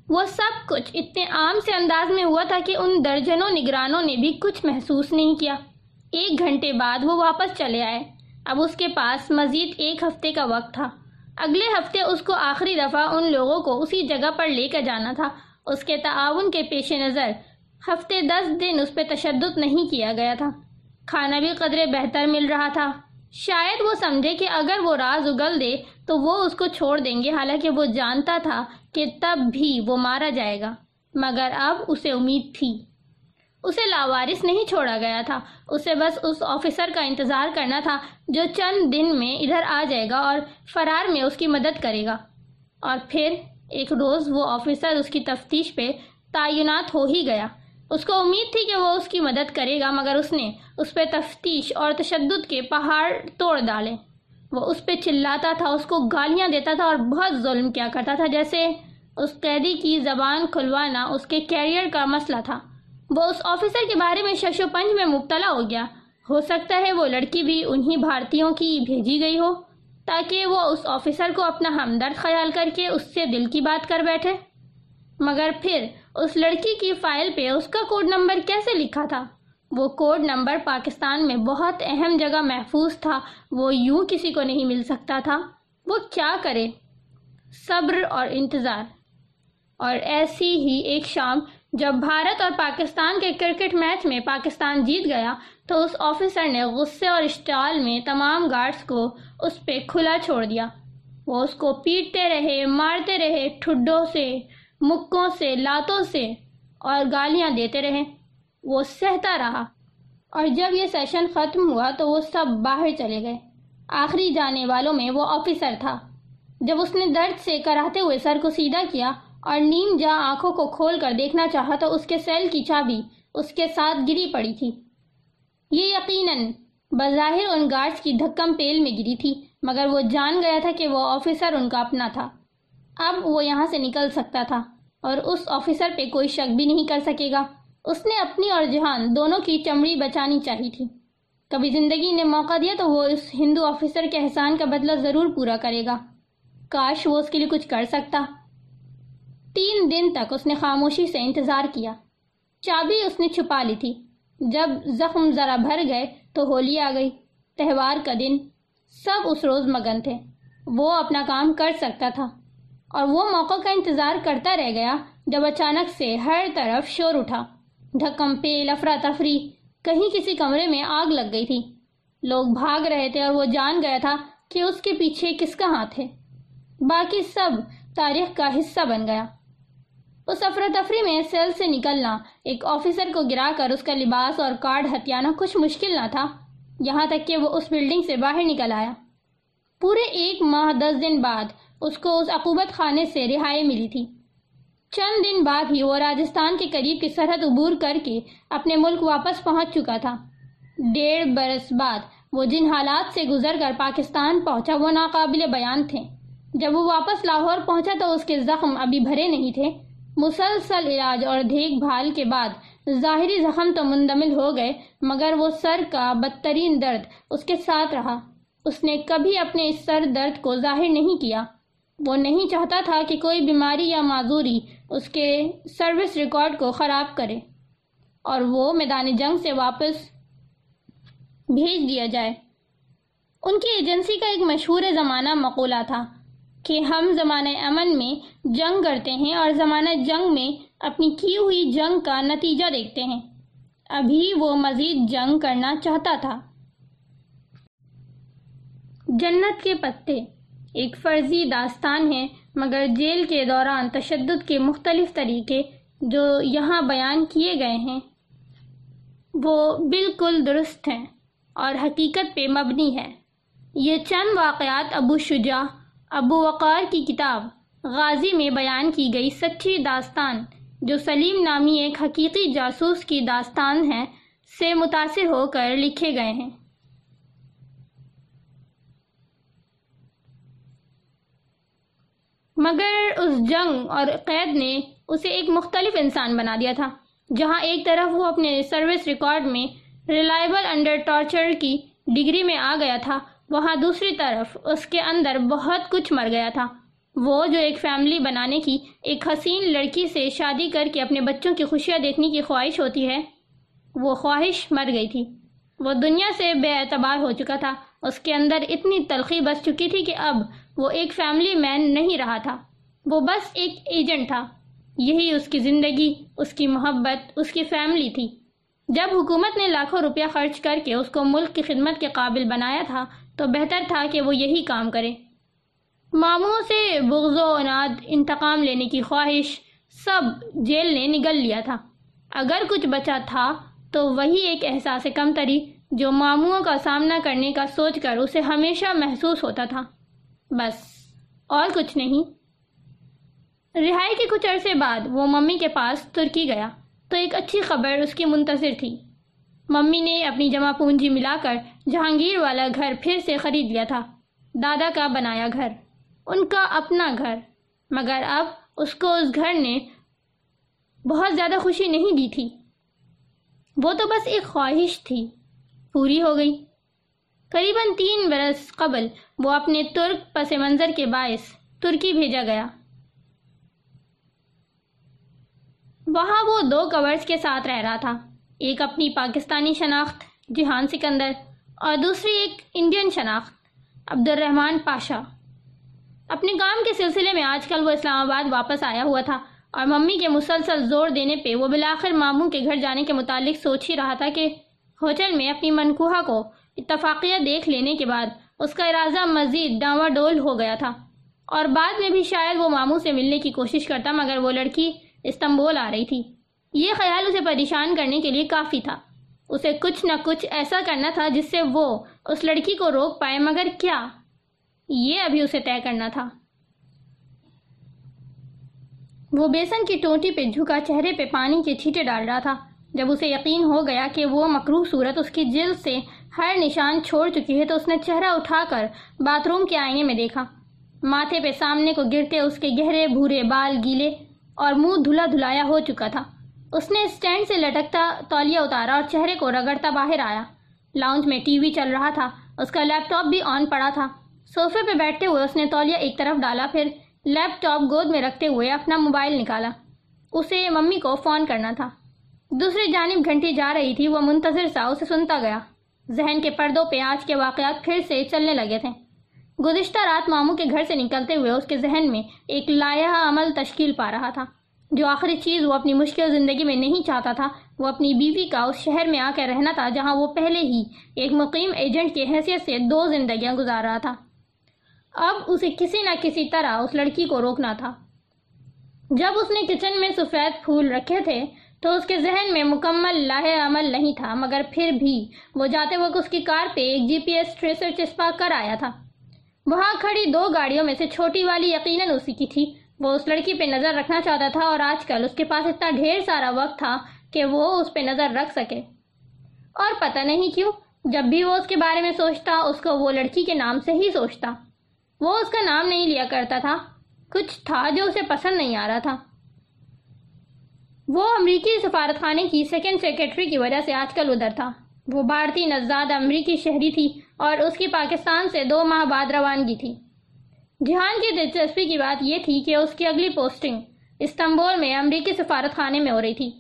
وہ سب کچھ اتنے عام سے انداز میں ہوا تھا کہ ان درجنوں نگرانوں نے بھی کچھ محسوس نہیں کیا۔ ایک گھنٹے بعد وہ واپس چلے آئے۔ اب اس کے پاس مزید ایک ہفتے کا وقت تھا۔ اگلے ہفتے اس کو آخری دفعہ ان لوگوں کو اسی جگہ پر لے کر جانا تھا۔ اس کے تعاون کے پیش نظر ہفتے دس دن اس پہ تشدد نہیں کیا گیا تھا۔ کھانا بھی قدرے بہتر مل رہا تھا۔ شاید وہ سمجھے کہ اگر وہ راز اگل دے تو وہ اس کو چھوڑ دیں گے۔ حالانکہ وہ جانتا تھا کہ تب بھی وہ مارا جائے گا۔ مگر اب اسے امید تھی۔ اسے لاوارس نہیں چھوڑا گیا تھا۔ اسے بس اس آفیسر کا انتظار کرنا تھا جو چند دن میں ادھر آ جائے گا اور فرار میں اس کی مدد کرے گا۔ اور پھر ایک روز وہ آفیسر اس کی تفتیش پہ تعینات ہو ہی گیا۔ اس کو امید تھی کہ وہ اس کی مدد کرے گا، مگر اس نے اس پہ تفتیش اور تشدد کے پہاڑ توڑ ڈالے۔ وہ اس پہ چلاتا تھا، اس کو گالیاں دیتا تھا اور بہت ظلم کیا کرتا تھا، جیسے اس قیدی کی زبان کھلوانا اس کے کیریئر کا مسئلہ تھا۔ وہ اس آفیسر کے بارے میں شش و پنج میں مبتلا ہو گیا۔ ہو سکتا ہے وہ لڑکی بھی انہی بھارتیوں کی بھیجی گئی ہو، تاکہ وہ اس آفیسر کو اپنا ہمدرد خیال کر کے اس سے دل کی بات کر بیٹھے۔ مگر پھر اس لڑکی کی فائل پہ اس کا کوڈ نمبر کیسے لکھا تھا؟ وہ کوڈ نمبر پاکستان میں بہت اہم جگہ محفوظ تھا، وہ یوں کسی کو نہیں مل سکتا تھا۔ وہ کیا کرے؟ صبر اور انتظار۔ اور ایسی ہی ایک شام جب بھارت اور پاکستان کے کرکٹ میچ میں پاکستان جیت گیا، تو اس آفیسر نے غصے اور اسٹال میں تمام گارڈز کو اس پہ کھلا چھوڑ دیا۔ وہ اس کو پیٹتے رہے، مارتے رہے، ٹھڈوں سے مکوں سے، لاتوں سے اور گالیاں دیتے رہے۔ وہ سہتا رہا۔ اور جب یہ سیشن ختم ہوا تو وہ سب باہر چلے گئے۔ آخری جانے والوں میں وہ آفیسر تھا۔ جب اس نے درد سے کراتے ہوئے سر کو سیدھا کیا اور نیم جا آنکھوں کو کھول کر دیکھنا چاہا تو اس کے سیل کی چابی اس کے ساتھ گری پڑی تھی۔ یہ یقیناً بظاہر ان گارڈز کی دھکم پیل میں گری تھی، مگر وہ جان گیا تھا کہ وہ آفیسر ان کا اپنا تھا۔ اب وہ یہاں سے نکل سکتا تھا۔ اور اس آفیسر پہ کوئی شک بھی نہیں کر سکے گا۔ اس نے اپنی اور جہان دونوں کی چمڑی بچانی چاہی تھی۔ کبھی زندگی نے موقع دیا تو وہ اس ہندو آفیسر کے احسان کا بدلہ ضرور پورا کرے گا۔ کاش وہ اس کے لیے کچھ کر سکتا۔ تین دن تک اس نے خاموشی سے انتظار کیا۔ چابی اس نے چھپا لی تھی۔ جب زخم ذرا بھر گئے تو ہولی آ گئی۔ تہوار کا دن۔ سب اس روز مگن تھے۔ وہ اپنا کام کر سکتا تھا۔ اور وہ موقع کا انتظار کرتا رہ گیا جب اچانک سے ہر طرف شور اٹھا۔ دھکم، پیل، افراتفری، کہیں کسی کمرے میں آگ لگ گئی تھی۔ لوگ بھاگ رہے تھے اور وہ جان گیا تھا کہ اس کے پیچھے کس کا ہاتھ ہے۔ باقی سب تاریخ کا حصہ بن گیا۔ اس افراتفری میں سیل سے نکلنا، ایک آفیسر کو گرا کر اس کا لباس اور کارڈ ہتھیانا کچھ مشکل نہ تھا۔ یہاں تک کہ وہ اس بلڈنگ سے باہر نکل آیا۔ پورے ایک ماہ، دس دن بعد اس کو اس عقوبت خانے سے رہائی ملی تھی۔ چند دن بعد ہی وہ راجستھان کے قریب کی سرحد عبور کر کے اپنے ملک واپس پہنچ چکا تھا۔ ڈیڑھ برس بعد وہ جن حالات سے گزر کر پاکستان پہنچا، وہ ناقابل بیان تھے۔ جب وہ واپس لاہور پہنچا تو اس کے زخم ابھی بھرے نہیں تھے۔ مسلسل علاج اور دیکھ بھال کے بعد ظاہری زخم تو مندمل ہو گئے، مگر وہ سر کا بدترین درد اس کے ساتھ رہا۔ اس نے کبھی اپنے اس سر درد کو ظاہر نہیں کیا۔ وہ نہیں چاہتا تھا کہ کوئی بیماری یا معذوری اس کے سروس ریکارڈ کو خراب کرے اور وہ میدان جنگ سے واپس بھیج دیا جائے۔ ان کی ایجنسی کا ایک مشہور زمانہ مقولہ تھا کہ ہم زمانہ امن میں جنگ کرتے ہیں اور زمانہ جنگ میں اپنی کی ہوئی جنگ کا نتیجہ دیکھتے ہیں۔ ابھی وہ مزید جنگ کرنا چاہتا تھا۔ جنت کے پتے۔ ایک فرضی داستان ہے، مگر جیل کے دوران تشدد کے مختلف طریقے جو یہاں بیان کیے گئے ہیں، وہ بالکل درست ہیں اور حقیقت پہ مبنی ہے۔ یہ چند واقعات ابو شجاع، ابو وقار کی کتاب غازی میں بیان کی گئی سچی داستان، جو سلیم نامی ایک حقیقی جاسوس کی داستان ہے، سے متاثر ہو کر لکھے گئے ہیں۔ مگر اس جنگ اور قید نے اسے ایک مختلف انسان بنا دیا تھا، جہاں ایک طرف وہ اپنے سروس ریکارڈ میں ریلائبل انڈر ٹارچر کی ڈگری میں آ گیا تھا، وہاں دوسری طرف اس کے اندر بہت کچھ مر گیا تھا۔ وہ جو ایک فیملی بنانے کی ایک حسین لڑکی سے شادی کر کے اپنے بچوں کی خوشیاں دیکھنے کی خواہش ہوتی ہے، وہ خواہش مر گئی تھی۔ وہ دنیا سے بے اعتبار ہو چکا تھا۔ اس کے اندر اتنی تلخی بس چکی تھی کہ اب وہ ایک فیملی مین نہیں رہا تھا۔ وہ بس ایک ایجنٹ تھا۔ یہی اس کی زندگی، اس کی محبت، اس کی فیملی تھی۔ جب حکومت نے لاکھوں روپیہ خرچ کر کے اس کو ملک کی خدمت کے قابل بنایا تھا، تو بہتر تھا کہ وہ یہی کام کرے۔ ماموں سے بغض و اناد انتقام لینے کی خواہش، سب جیل نے نگل لیا تھا۔ اگر کچھ بچا تھا، تو وہی ایک احساس کم تری جو ماموں کا سامنا کرنے کا سوچ کر اسے ہمیشہ محسوس ہوتا تھا۔ بس، اور کچھ نہیں۔ رہائی کے کچھ عرصے بعد وہ ممی کے پاس ترکی گیا تو ایک اچھی خبر اس کی منتظر تھی۔ ممی نے اپنی جمع پونجی ملا کر جہانگیر والا گھر پھر سے خرید لیا تھا۔ دادا کا بنایا گھر، ان کا اپنا گھر۔ مگر اب اس کو اس گھر نے بہت زیادہ خوشی نہیں دی تھی۔ وہ تو بس ایک خواہش تھی، پوری ہو گئی۔ قریباً تین برس قبل وہ اپنے ترک پس منظر کے باعث ترکی بھیجا گیا۔ وہاں وہ دو کورز کے ساتھ رہ رہا تھا۔ ایک اپنی پاکستانی شناخت، جہان سکندر، اور دوسری ایک انڈین شناخت عبد الرحمن پاشا۔ اپنے کام کے سلسلے میں آج کل وہ اسلام آباد واپس آیا ہوا تھا، اور ممی کے مسلسل زور دینے پہ وہ بلاخر ماموں کے گھر جانے کے متعلق سوچ ہی رہا تھا کہ ہوٹل میں اپنی منکوہا کو اتفاقیہ دیکھ لینے کے بعد اس کا ارادہ مزید ڈاوا ڈول ہو گیا تھا۔ اور بعد میں بھی شاید وہ ماموں سے ملنے کی کوشش کرتا مگر وہ لڑکی استنبول آ رہی تھی۔ یہ خیال اسے پریشان کرنے کے لیے کافی تھا۔ اسے کچھ نہ کچھ ایسا کرنا تھا جس سے وہ اس لڑکی کو روک پائے، مگر کیا؟ یہ ابھی اسے طے کرنا تھا۔ وہ بیسن کی ٹوٹی پہ جھکا چہرے پہ پانی کے چھیٹے ڈال رہا تھا۔ جب اسے یقین ہو گیا کہ وہ مکروح صورت اس کی جلد سے ہر نشان چھوڑ چکی ہے تو اس نے چہرہ اٹھا کر باتھ روم کے آئینے میں دیکھا۔ ماتھے پہ سامنے کو گرتے اس کے گہرے بھورے بال گیلے اور منہ دھلا دھلایا ہو چکا تھا۔ اس نے اسٹینڈ سے لٹکتا تولیہ اتارا اور چہرے کو رگڑتا باہر آیا۔ لاؤنج میں ٹی وی چل رہا تھا۔ اس کا لیپ ٹاپ بھی آن پڑا تھا۔ صوفے پہ بیٹھتے ہوئے اس نے تولیہ ایک طرف ڈالا، پھر لیپ ٹاپ گود میں رکھتے ہوئے اپنا موبائل نکالا۔ اسے ممی کو فون کرنا تھا۔ دوسری جانب گھنٹی جا رہی تھی، وہ منتظر سا، اسے سنتا گیا۔ ذہن کے پردوں پہ آج کے واقعات پھر سے چلنے لگے تھے۔ گزشتہ رات ماموں کے گھر سے نکلتے ہوئے اس کے ذہن میں ایک لایا عمل تشکیل پا رہا تھا۔ جو آخری چیز وہ اپنی مشکل زندگی میں نہیں چاہتا تھا، وہ اپنی بیوی کا اس شہر میں آ کر رہنا تھا، جہاں وہ پہلے ہی ایک مقیم ایجنٹ کی حیثیت سے دو زندگیاں گزار رہا تھا۔ اب اسے کسی نہ کسی طرح اس لڑکی کو روکنا تھا۔ جب اس نے کچن میں سفید پھول رکھے تھے تو اس کے ذہن میں مکمل لاہ عمل نہیں تھا، مگر پھر بھی وہ جاتے وقت اس کی کار پہ ایک جی پی ایس ٹریسر چسپا کر آیا تھا۔ وہاں کھڑی دو گاڑیوں میں سے چھوٹی والی یقیناً اسی کی تھی۔ وہ اس لڑکی پہ نظر رکھنا چاہتا تھا اور آج کل اس کے پاس اتنا ڈھیر سارا وقت تھا کہ وہ اس پہ نظر رکھ سکے۔ اور پتہ نہیں کیوں، جب بھی وہ اس کے بارے میں سوچتا، اس کو وہ لڑکی کے نام سے ہی سوچتا۔ وہ اس کا نام نہیں لیا کرتا تھا، کچھ تھا جو اسے پسند نہیں آ رہا تھا۔ وہ امریکی سفارت خانے کی سیکنڈ سیکرٹری کی وجہ سے آج کل ادھر تھا۔ وہ بھارتی نزاد امریکی شہری تھی اور اس کی پاکستان سے دو ماہ بعد روانگی تھی۔ جہان کی دلچسپی کی بات یہ تھی کہ اس کی اگلی پوسٹنگ استنبول میں امریکی سفارت خانے میں ہو رہی تھی۔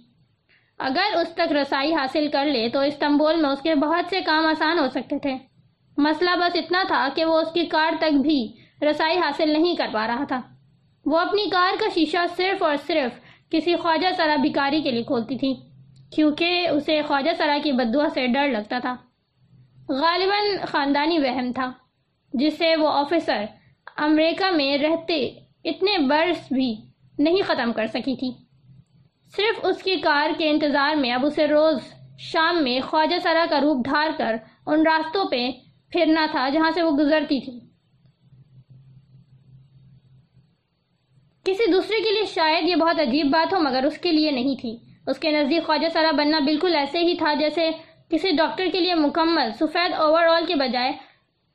اگر اس تک رسائی حاصل کر لے تو استنبول میں اس کے بہت سے کام آسان ہو سکتے تھے۔ مسئلہ بس اتنا تھا کہ وہ اس کی کار تک بھی رسائی حاصل نہیں کر پا رہا تھا۔ وہ اپنی کار کا شیشہ صرف اور صرف کسی خواجہ سرا بھکاری کے لیے کھولتی تھی کیونکہ اسے خواجہ سرا کی بدعا سے ڈر لگتا تھا۔ غالباً خاندانی وہم تھا جسے وہ آفیسر امریکہ میں رہتے اتنے برس بھی نہیں ختم کر سکی تھی۔ صرف اس کی کار کے انتظار میں اب اسے روز شام میں خواجہ سرا کا روپ دھار کر ان راستوں پہ پھرنا تھا جہاں سے وہ گزرتی تھی۔ کسی دوسرے کے لیے شاید یہ بہت عجیب بات ہو، مگر اس کے لیے نہیں تھی۔ اس کے نزدیک خواجہ سرا بننا بالکل ایسے ہی تھا جیسے کسی ڈاکٹر کے لیے مکمل، سفید اوور آل کے بجائے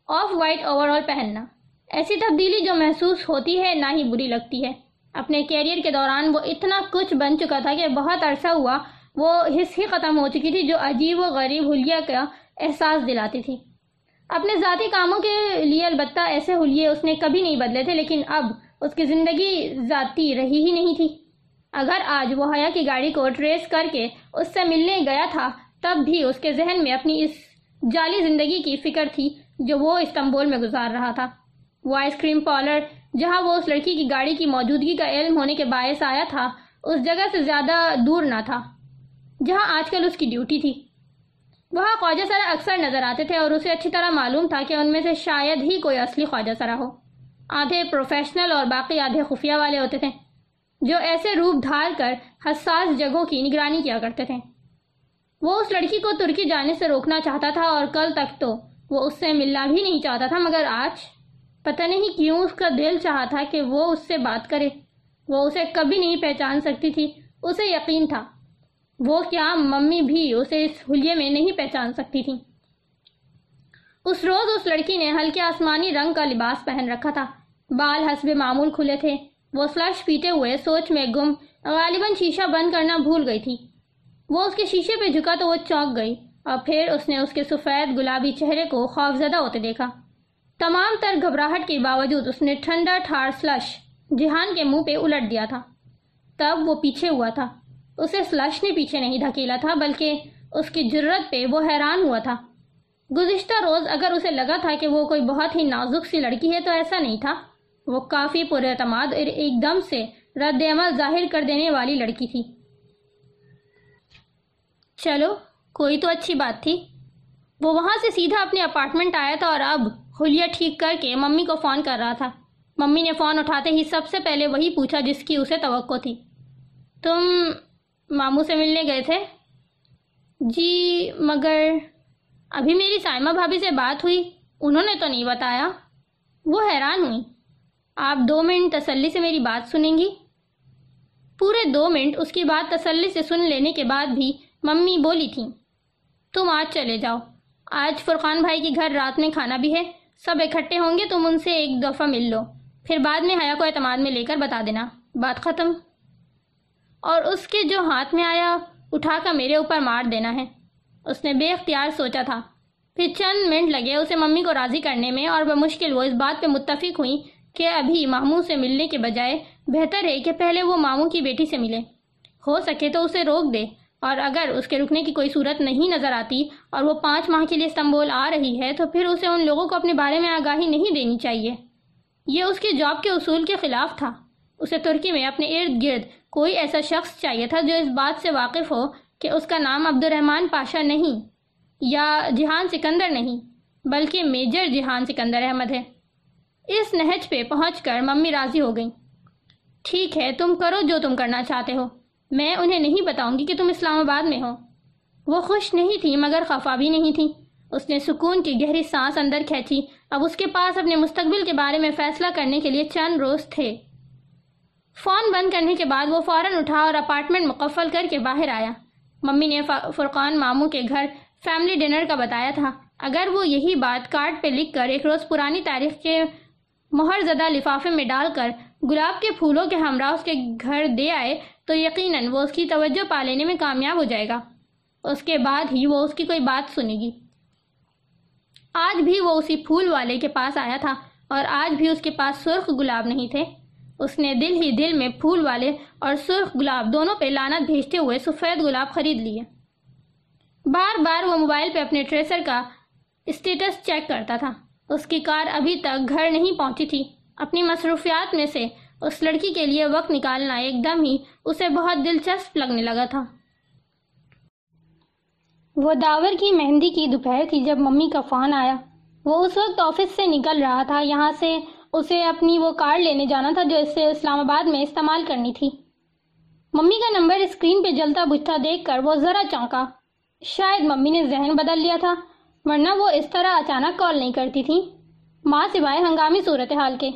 آف وائٹ اوور آل پہننا۔ ایسی تبدیلی جو محسوس ہوتی ہے، نہ ہی بری لگتی ہے۔ اپنے کیریئر کے دوران وہ اتنا کچھ بن چکا تھا کہ بہت عرصہ ہوا وہ حص ہی ختم ہو چکی تھی، جو عجیب و غریب حلیہ کا احساس دلاتی تھی۔ اپنے ذاتی کاموں کے لیے البتہ ایسے حلیے اس نے کبھی نہیں بدلے تھے، لیکن اب اس کی زندگی ذاتی رہی ہی نہیں تھی۔ اگر آج وہ حیا کی گاڑی کو ٹریس کر کے اس سے ملنے گیا تھا، تب بھی اس کے ذہن میں اپنی اس جعلی زندگی کی فکر تھی جو وہ استنبول میں گزار رہا تھا۔ وہ آئس کریم پارلر، جہاں وہ اس لڑکی کی گاڑی کی موجودگی کا علم ہونے کے باعث آیا تھا، اس جگہ سے زیادہ دور نہ تھا، جہاں آج کل اس کی ڈیوٹی تھی۔ وہاں خواجہ سرا اکثر نظر آتے تھے اور اسے اچھی طرح معلوم تھا کہ ان میں سے شاید ہی کوئی اصلی خواجہ سرا ہو۔ آدھے پروفیشنل اور باقی آدھے خفیہ والے ہوتے تھے، جو ایسے روپ ڈھال کر حساس جگہوں کی نگرانی کیا کرتے تھے۔ وہ اس لڑکی کو ترکی جانے سے روکنا چاہتا تھا اور کل تک تو وہ اس سے ملنا بھی نہیں چاہتا تھا، مگر آج پتہ نہیں کیوں اس کا دل چاہا تھا کہ وہ اس سے بات کرے۔ وہ اسے کبھی نہیں پہچان سکتی تھی، اسے یقین تھا۔ وہ کیا ممی بھی اسے اس حلیے میں نہیں پہچان سکتی تھی۔ اس روز اس لڑکی نے ہلکے آسمانی رنگ کا لباس پہن رکھا تھا۔ بال حسب معمول کھلے تھے۔ وہ فلش پیتے ہوئے سوچ میں گم، غالباً شیشہ بند کرنا بھول گئی تھی۔ وہ اس کے شیشے پہ جھکا تو وہ چوک گئی۔ اور پھر اس نے اس کے سفید گلابی چہرے کو خوفزدہ ہوتے دیکھا۔ تمام تر گھبراہٹ کے باوجود اس نے ٹھنڈا ٹھار فلش جہان کے منہ پہ الٹ دیا تھا۔ تب وہ پیچھے ہوا تھا۔ اسے فلش نے پیچھے نہیں دھکیلا تھا، بلکہ اس کی جرت پہ وہ حیران ہوا تھا۔ گزشتہ روز اگر اسے لگا تھا کہ وہ کوئی بہت ہی نازک سی لڑکی ہے تو ایسا نہیں تھا۔ وہ کافی پر اعتماد اور ایک دم سے رد عمل ظاہر کر دینے والی لڑکی تھی۔ چلو، کوئی تو اچھی بات تھی۔ وہ وہاں سے سیدھا اپنے اپارٹمنٹ آیا تھا اور اب حلیہ ٹھیک کر کے ممی کو فون کر رہا تھا۔ ممی نے فون اٹھاتے ہی سب سے پہلے وہی پوچھا جس کی اسے توقع تھی۔ تم ماموں سے ملنے گئے تھے؟ جی مگر ابھی میری سائمہ بھابھی سے بات ہوئی، انہوں نے تو نہیں بتایا۔ وہ حیران ہوئی۔ آپ دو منٹ تسلی سے میری بات سنیں گی؟ پورے دو منٹ اس کی بات تسلی سے سن لینے کے بعد بھی ممی بولی تھی تم آج چلے جاؤ۔ آج فرقان بھائی کے گھر رات میں کھانا بھی ہے۔ سب اکٹھے ہوں گے، تم ان سے ایک دفعہ مل لو۔ پھر بعد میں حیا کو اعتماد میں لے کر بتا دینا۔ بات ختم۔ اور اس کے جو ہاتھ میں آیا، اٹھا کر میرے اوپر مار دینا ہے۔ اس نے بے اختیار سوچا تھا۔ پھر چند منٹ لگے اسے ممی کو راضی کرنے میں اور بمشکل وہ اس بات پہ متفق ہوئی کہ ابھی ماموں سے ملنے کے بجائے بہتر ہے کہ پہلے وہ ماموں کی بیٹی سے ملے۔ ہو سکے تو اسے روک دے۔ اور اگر اس کے رکنے کی کوئی صورت نہیں نظر آتی اور وہ پانچ ماہ کے لیے استنبول آ رہی ہے تو پھر اسے ان لوگوں کو اپنے بارے میں آگاہی نہیں دینی چاہیے۔ یہ اس کی جاب کے اصول کے خلاف تھا۔ اسے ترکی میں اپنے ارد گرد کوئی ایسا شخص چاہیے تھا جو اس بات سے واقف ہو کہ اس کا نام عبد الرحمن پاشا نہیں یا جہان سکندر نہیں، بلکہ میجر جہان سکندر احمد ہے۔ اس نہج پہ پہنچ کر ممی راضی ہو گئی ٹھیک ہے، تم کرو جو تم کرنا چاہتے ہو۔ میں انہیں نہیں بتاؤں گی کہ تم اسلام آباد میں ہو۔ وہ خوش نہیں تھی مگر خفا بھی نہیں تھی اس نے سکون کی گہری سانس اندر کھینچی۔ اب اس کے پاس اپنے مستقبل کے بارے میں فیصلہ کرنے کے لیے چند روز تھے۔ فون بند کرنے کے بعد وہ فوراً اٹھا اور اپارٹمنٹ مقفل کر کے باہر آیا۔ ممی نے فرقان ماموں کے گھر فیملی ڈنر کا بتایا تھا۔ اگر وہ یہی بات کارڈ پہ لکھ کر ایک روز پرانی تاریخ کے مہر زدہ لفافے میں ڈال کر گلاب کے پھولوں کے ہمراہ اس کے گھر دے آئے تو یقیناً وہ اس کی توجہ پا لینے میں کامیاب ہو جائے گا۔ اس کے بعد ہی وہ اس کی کوئی بات سنے گی۔ آج بھی وہ اسی پھول والے کے پاس آیا تھا اور آج بھی اس کے پاس سرخ گلاب نہیں تھے۔ اس نے دل ہی دل میں پھول والے اور سرخ گلاب دونوں پہ لانت بھیجتے ہوئے سفید گلاب خرید لیے۔ بار بار وہ موبائل پہ اپنے ٹریسر کا اسٹیٹس چیک کرتا تھا۔ اس کی کار ابھی تک گھر نہیں پہنچی تھی۔ اپنی مصروفیات میں سے اس لڑکی کے لیے وقت نکالنا ایک دم ہی اسے بہت دلچسپ لگنے لگا تھا۔ وہ داور کی مہندی کی دوپہر تھی جب ممی کا فون آیا۔ وہ اس وقت آفس سے نکل رہا تھا۔ یہاں سے اسے اپنی وہ کار لینے جانا تھا جو اسے اسلام آباد میں استعمال کرنی تھی۔ ممی کا نمبر اسکرین پہ جلتا بجھتا دیکھ کر وہ ذرا چونکا۔ شاید ممی نے ذہن بدل لیا تھا۔ ورنہ وہ اس طرح اچانک کال نہیں کرتی تھی ماں سوائے ہنگامی صورتحال کے۔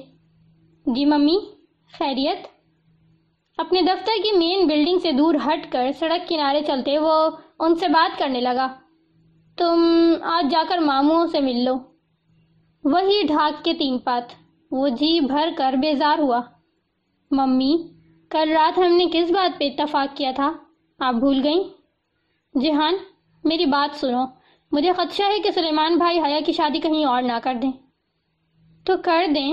جی ممی، خیریت؟ اپنے دفتر کی مین بلڈنگ سے دور ہٹ کر سڑک کنارے چلتے وہ ان سے بات کرنے لگا۔ تم آج جا کر ماموں سے مل لو۔ وہی ڈھاک کے تین پات۔ وہ جی بھر کر بیزار ہوا۔ ممی، کل رات ہم نے کس بات پہ اتفاق کیا تھا؟ آپ بھول گئیں؟ جہان میری بات سنو۔ مجھے خدشہ ہے کہ سلیمان بھائی حیا کی شادی کہیں اور نہ کر دیں۔ تو کر دیں۔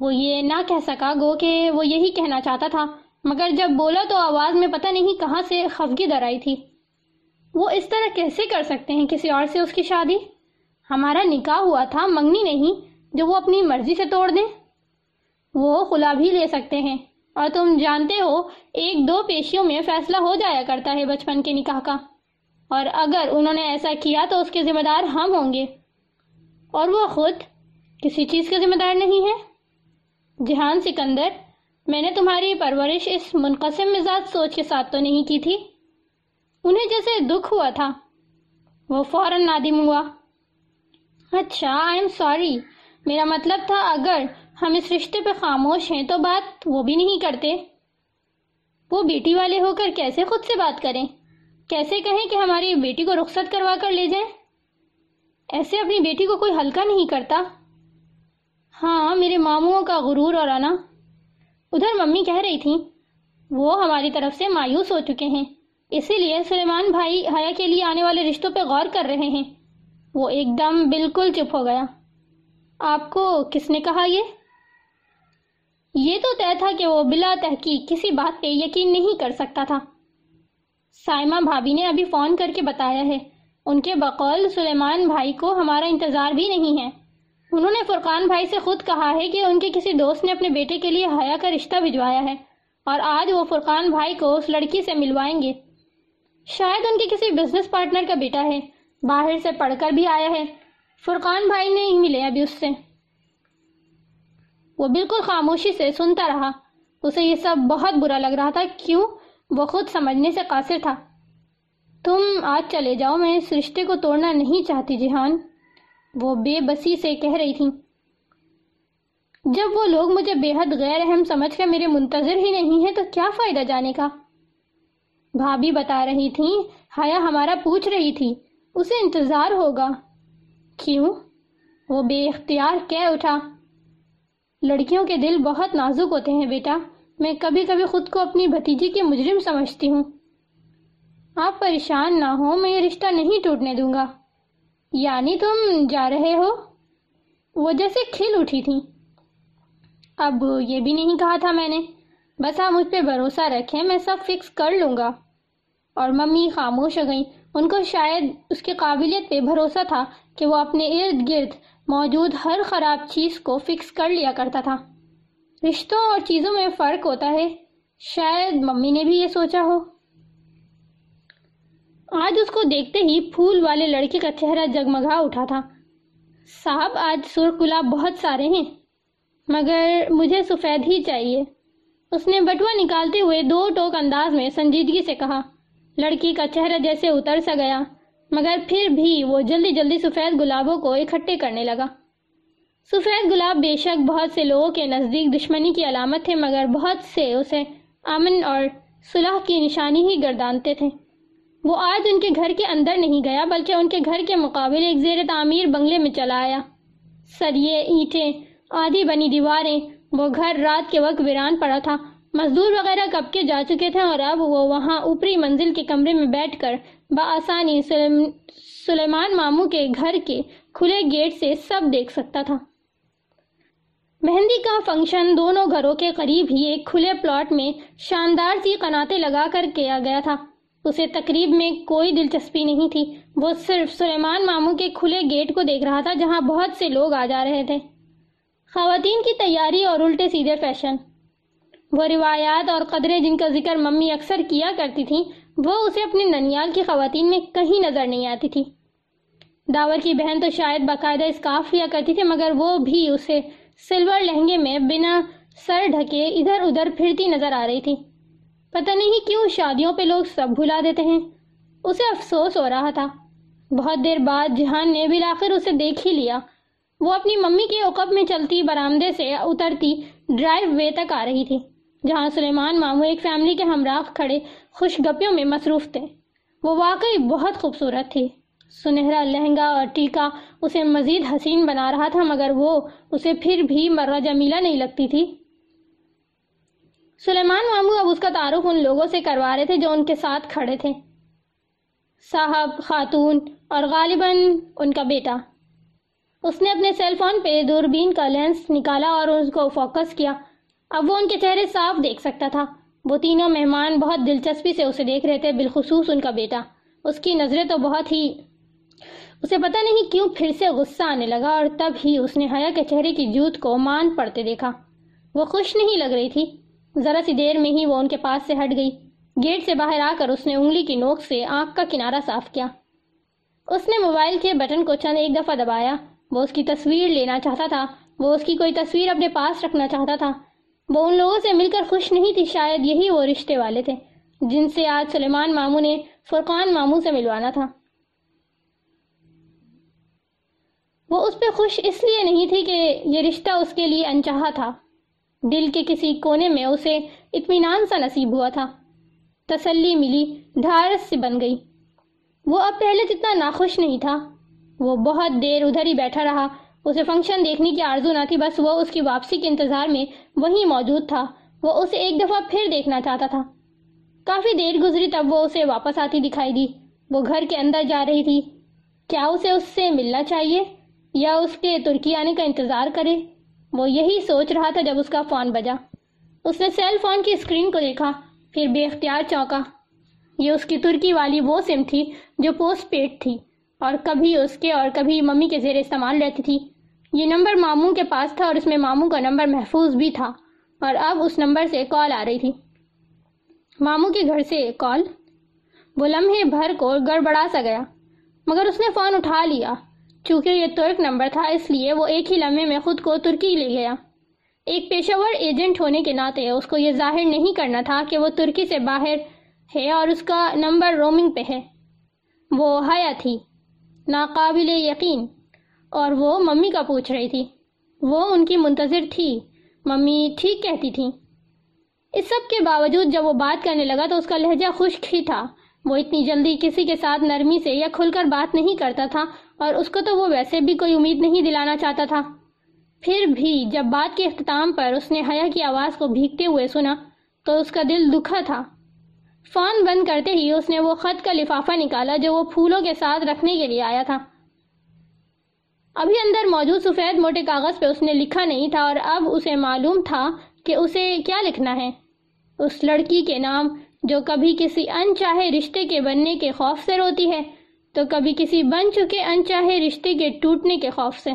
وہ یہ نہ کہہ سکا گو کہ وہ یہی کہنا چاہتا تھا، مگر جب بولا تو آواز میں پتہ نہیں کہاں سے خفگی در آئی تھی۔ وہ اس طرح کیسے کر سکتے ہیں کسی اور سے اس کی شادی؟ ہمارا نکاح ہوا تھا، منگنی نہیں، جو وہ اپنی مرضی سے توڑ دیں۔ وہ خلا بھی لے سکتے ہیں۔ اور تم جانتے ہو، ایک دو پیشیوں میں فیصلہ ہو جایا کرتا ہے بچپن کے نکاح کا۔ اور اگر انہوں نے ایسا کیا تو اس کے ذمہ دار ہم ہوں گے۔ اور وہ خود کسی چیز کے ذمہ دار نہیں ہے۔ جہان سکندر، میں نے تمہاری پرورش اس منقسم مزاج سوچ کے ساتھ تو نہیں کی تھی؟ انہیں جیسے دکھ ہوا تھا۔ وہ فوراً نادم ہوا۔ اچھا آئی ایم سوری میرا مطلب تھا، اگر ہم اس رشتے پہ خاموش ہیں تو بات وہ بھی نہیں کرتے۔ وہ بیٹی والے ہو کر کیسے خود سے بات کریں؟ کیسے کہیں کہ ہماری بیٹی کو رخصت کروا کر لے جائیں؟ ایسے اپنی بیٹی کو کوئی ہلکا نہیں کرتا۔ ہاں میرے ماموں کا غرور اور آنا ادھر ممی کہہ رہی تھی وہ ہماری طرف سے مایوس ہو چکے ہیں۔ اسی لیے سلیمان بھائی حیا کے لیے آنے والے رشتوں پہ غور کر رہے ہیں۔ وہ ایک دم بالکل چپ ہو گیا۔ آپ کو کس نے کہا یہ؟ یہ تو طے تھا کہ وہ بلا تحقیق کسی بات پہ یقین نہیں کر سکتا تھا۔ سائمہ بھابی نے ابھی فون کر کے بتایا ہے۔ ان کے بقول سلیمان بھائی کو ہمارا انتظار بھی نہیں ہے۔ انہوں نے فرقان بھائی سے خود کہا ہے کہ ان کے کسی دوست نے اپنے بیٹے کے لیے حیا کا رشتہ بھجوایا ہے اور آج وہ فرقان بھائی کو اس لڑکی سے ملوائیں گے۔ شاید ان کے کسی بزنس پارٹنر کا بیٹا ہے۔ باہر سے پڑھ کر بھی آیا ہے۔ فرقان بھائی نہیں ملے ابھی اس سے۔ وہ بالکل خاموشی سے سنتا رہا۔ اسے یہ سب بہت برا لگ رہا تھا۔ کیوں؟ وہ خود سمجھنے سے قاصر تھا۔ تم آج چلے جاؤ، میں اس رشتے کو توڑنا نہیں چاہتی، جہان۔ وہ بے بسی سے کہہ رہی تھی جب وہ لوگ مجھے بے حد غیر اہم سمجھ کر میرے منتظر ہی نہیں ہیں، تو کیا فائدہ جانے کا؟ بھابی بتا رہی تھی ہایا ہمارا پوچھ رہی تھی، اسے انتظار ہوگا۔ کیوں؟ وہ بے اختیار کہہ اٹھا۔ لڑکیوں کے دل بہت نازک ہوتے ہیں بیٹا۔ میں کبھی کبھی خود کو اپنی بھتیجی کے مجرم سمجھتی ہوں۔ آپ پریشان نہ ہو میں یہ رشتہ نہیں ٹوٹنے دوں گا۔ یعنی تم جا رہے ہو؟ وہ جیسے کھل اٹھی تھی اب یہ بھی نہیں کہا تھا میں نے۔ بس آپ مجھ پہ بھروسہ رکھیں، میں سب فکس کر لوں گا۔ اور ممی خاموش ہو گئیں۔ ان کو شاید اس کی قابلیت پہ بھروسہ تھا کہ وہ اپنے ارد گرد موجود ہر خراب چیز کو فکس کر لیا کرتا تھا۔ رشتوں اور چیزوں میں فرق ہوتا ہے۔ شاید ممی نے بھی یہ سوچا ہو۔ آج اس کو دیکھتے ہی پھول والے لڑکے کا چہرہ جگمگا اٹھا تھا۔ صاحب، آج سرخ گلاب بہت سارے ہیں، مگر مجھے سفید ہی چاہیے۔ اس نے بٹوا نکالتے ہوئے دو ٹوک انداز میں سنجیدگی سے کہا، لڑکی کا چہرہ جیسے اتر سا گیا، مگر پھر بھی وہ جلدی جلدی سفید گلابوں کو اکٹھے کرنے لگا۔ سفید گلاب بے شک بہت سے لوگوں کے نزدیک دشمنی کی علامت تھے، مگر بہت سے اسے امن اور صلح کی نشانی ہی گردانتے تھے۔ وہ آج ان کے گھر کے اندر نہیں گیا، بلکہ ان کے گھر کے مقابل ایک زیر تعمیر بنگلے میں چلا آیا۔ سریے اینٹیں، آدھی بنی دیواریں، وہ گھر رات کے وقت ویران پڑا تھا۔ مزدور وغیرہ کب کے جا چکے تھے اور اب وہ وہاں اوپری منزل کے کمرے میں بیٹھ کر بآسانی سلیمان ماموں کے گھر کے کھلے گیٹ سے سب دیکھ سکتا تھا۔ مہندی کا فنکشن دونوں گھروں کے قریب ہی ایک کھلے پلاٹ میں شاندار سی قناتیں لگا کر کیا گیا تھا۔ اسے تقریب میں کوئی دلچسپی نہیں تھی۔ وہ صرف سلیمان ماموں کے کھلے گیٹ کو دیکھ رہا تھا جہاں بہت سے لوگ آ جا رہے تھے۔ خواتین کی تیاری اور الٹے سیدھے فیشن۔ وہ روایات اور قدرے جن کا ذکر ممی اکثر کیا کرتی تھی وہ اسے اپنے ننیال کی خواتین میں کہیں نظر نہیں آتی تھی۔ داور کی بہن تو شاید باقاعدہ اسکاف لیا کرتی تھی، مگر وہ بھی اسے سلور لہنگے میں بنا سر ڈھکے ادھر ادھر پھرتی نظر آ رہی تھی۔ پتہ نہیں کیوں شادیوں پہ لوگ سب بھلا دیتے ہیں۔ اسے افسوس ہو رہا تھا۔ بہت دیر بعد جہان نے بلاخر اسے دیکھ ہی لیا۔ وہ اپنی ممی کے عقب میں چلتی برامدے سے اترتی ڈرائیو وے تک آ رہی تھی، جہاں سلیمان مامو ایک فیملی کے ہمراہ کھڑے خوش گپیوں میں مصروف تھے۔ وہ واقعی بہت خوبصورت تھی۔ سنہرا لہنگا اور ٹیکا اسے مزید حسین بنا رہا تھا، مگر وہ اسے پھر بھی مرہ جمیلہ نہیں لگتی تھی۔ سلیمان مامو اب اس کا تعارف ان لوگوں سے کروا رہے تھے جو ان کے ساتھ کھڑے تھے۔ صاحب، خاتون اور غالباً ان کا بیٹا۔ اس نے اپنے سیل فون پہ دوربین کا لینس نکالا اور اس کو فوکس کیا۔ اب وہ ان کے چہرے صاف دیکھ سکتا تھا۔ وہ تینوں مہمان بہت دلچسپی سے اسے دیکھ رہے تھے، بالخصوص ان کا بیٹا۔ اس کی نظریں تو بہت ہی اسے پتہ نہیں کیوں پھر سے غصہ آنے لگا اور تب ہی اس نے حیا کے چہرے کی جوت کو مان پڑتے دیکھا۔ وہ خوش نہیں لگ رہی تھی۔ ذرا سی دیر میں ہی وہ ان کے پاس سے ہٹ گئی۔ گیٹ سے باہر آ کر اس نے انگلی کی نوک سے آنکھ کا کنارہ صاف کیا۔ اس نے موبائل کے بٹن کو چند ایک دفعہ دبایا۔ وہ اس کی تصویر لینا چاہتا تھا۔ وہ اس کی کوئی تصویر اپنے پاس رکھنا چاہتا تھا۔ وہ ان لوگوں سے مل کر خوش نہیں تھی، شاید یہی وہ رشتے والے تھے جن سے آج سلیمان مامو نے فرقان مامو سے ملوانا تھا۔ وہ اس پہ خوش اس لیے نہیں تھی کہ یہ رشتہ اس کے لیے انچاہا تھا۔ دل کے کسی کونے میں اسے اطمینان سا نصیب ہوا تھا۔ تسلی ملی، ڈھارس سے بن گئی۔ وہ اب پہلے جتنا ناخوش نہیں تھا، وہ بہت دیر ادھر ہی بیٹھا رہا۔ اسے فنکشن دیکھنے کی آرزو نہ تھی، بس وہ اس کی واپسی کے انتظار میں وہیں موجود تھا۔ وہ اسے ایک دفعہ پھر دیکھنا چاہتا تھا۔ کافی دیر گزری تب وہ اسے واپس آتی دکھائی دی۔ وہ گھر کے اندر جا رہی تھی۔ کیا اسے اس سے ملنا چاہیے؟ یا اس کے ترکی آنے کا انتظار کرے؟ وہ یہی سوچ رہا تھا جب اس کا فون بجا۔ اس نے سیل فون کی اسکرین کو دیکھا، پھر بے اختیار چونکا۔ یہ اس کی ترکی والی وہ سم تھی جو پوسٹ پیڈ تھی اور کبھی اس کے اور کبھی ممی کے زیر استعمال رہتی تھی۔ یہ نمبر ماموں کے پاس تھا اور اس میں ماموں کا نمبر محفوظ بھی تھا۔ اور اب اس نمبر سے کال آ رہی تھی۔ ماموں کے گھر سے کال۔ وہ لمحے بھر کو گڑبڑا سا گیا، مگر اس نے فون اٹھا لیا۔ چونکہ یہ ترک نمبر تھا، اس لیے وہ ایک ہی لمحے میں خود کو ترکی لے گیا۔ ایک پیشہ ور ایجنٹ ہونے کے ناطے اس کو یہ ظاہر نہیں کرنا تھا کہ وہ ترکی سے باہر ہے اور اس کا نمبر رومنگ پہ ہے۔ وہ حیا تھی، ناقابل یقین، اور وہ ممی کا پوچھ رہی تھی۔ وہ ان کی منتظر تھی، ممی ٹھیک کہتی تھی۔ اس سب کے باوجود جب وہ بات کرنے لگا تو اس کا لہجہ خشک ہی تھا۔ وہ اتنی جلدی کسی کے ساتھ نرمی سے یا کھل کر بات نہیں کرتا تھا اور اس کو تو وہ ویسے بھی کوئی امید نہیں دلانا چاہتا تھا۔ پھر بھی جب بات کے اختتام پر اس نے حیا کی آواز کو بھیگتے ہوئے سنا تو اس کا دل دکھا تھا۔ فون بند کرتے ہی اس نے وہ خط کا لفافہ نکالا جو وہ پھولوں کے ساتھ رکھنے کے لیے آیا تھا۔ ابھی اندر موجود سفید موٹے کاغذ پہ اس نے لکھا نہیں تھا اور اب اسے معلوم تھا کہ اسے کیا لکھنا ہے۔ اس لڑکی کے نام جو کبھی کسی انچاہے رشتے کے بننے کے خوف سے روتی ہے، تو کبھی کسی بن چکے انچاہے رشتے کے ٹوٹنے کے خوف سے۔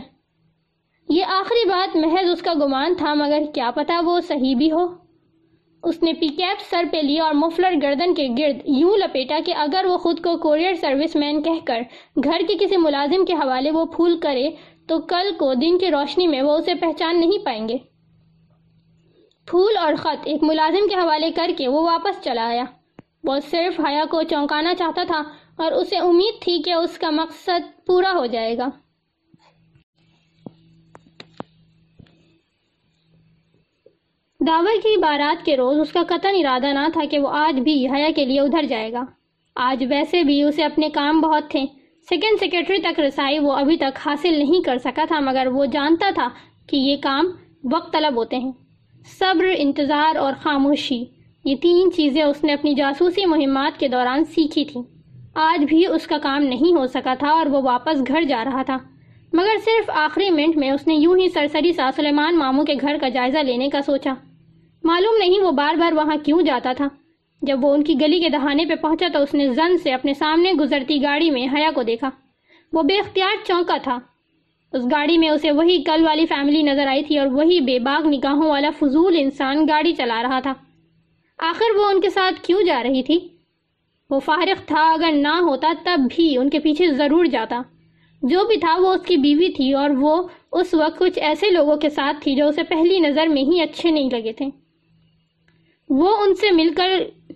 یہ آخری بات محض اس کا گمان تھا، مگر کیا پتا وہ صحیح بھی ہو۔ اس نے پی کیپ سر پہ لی اور مفلر گردن کے گرد یوں لپیٹا کہ اگر وہ خود کو کوریئر سروس مین کہہ کر گھر کے کسی ملازم کے حوالے وہ پھول کرے، تو کل کو دن کی روشنی میں وہ اسے پہچان نہیں پائیں گے۔ پھول اور خط ایک ملازم کے حوالے کر کے وہ واپس چلا آیا۔ وہ صرف حیا کو چونکانا چاہتا تھا اور اسے امید تھی کہ اس کا مقصد پورا ہو جائے گا۔ داور کی بارات کے روز اس کا قطن ارادہ نہ تھا کہ وہ آج بھی حیا کے لیے ادھر جائے گا۔ آج ویسے بھی اسے اپنے کام بہت تھے۔ سیکنڈ سیکرٹری تک رسائی وہ ابھی تک حاصل نہیں کر سکا تھا، مگر وہ جانتا تھا کہ یہ کام وقت طلب ہوتے ہیں۔ صبر، انتظار اور خاموشی، یہ تین چیزیں اس نے اپنی جاسوسی مہمات کے دوران سیکھی تھی آج بھی اس کا کام نہیں ہو سکا تھا اور وہ واپس گھر جا رہا تھا۔ مگر صرف آخری منٹ میں اس نے یوں ہی سرسری سا سلیمان ماموں کے گھر کا جائزہ لینے کا سوچا۔ معلوم نہیں وہ بار بار وہاں کیوں جاتا تھا۔ جب وہ ان کی گلی کے دہانے پہ پہنچا تو اس نے زن سے اپنے سامنے گزرتی گاڑی میں حیا کو دیکھا۔ وہ بے اختیار چونکا تھا۔ اس گاڑی میں اسے وہی کل والی فیملی نظر آئی تھی اور وہی بے باغ نکاحوں والا فضول انسان گاڑی چلا رہا تھا۔ آخر وہ ان کے ساتھ کیوں جا رہی تھی؟ وہ فارغ تھا، اگر نہ ہوتا تب بھی ان کے پیچھے ضرور جاتا۔ جو بھی تھا وہ اس کی بیوی تھی اور وہ اس وقت کچھ ایسے لوگوں کے ساتھ تھی جو اسے پہلی نظر میں ہی اچھے نہیں لگے تھے۔ وہ ان سے مل کر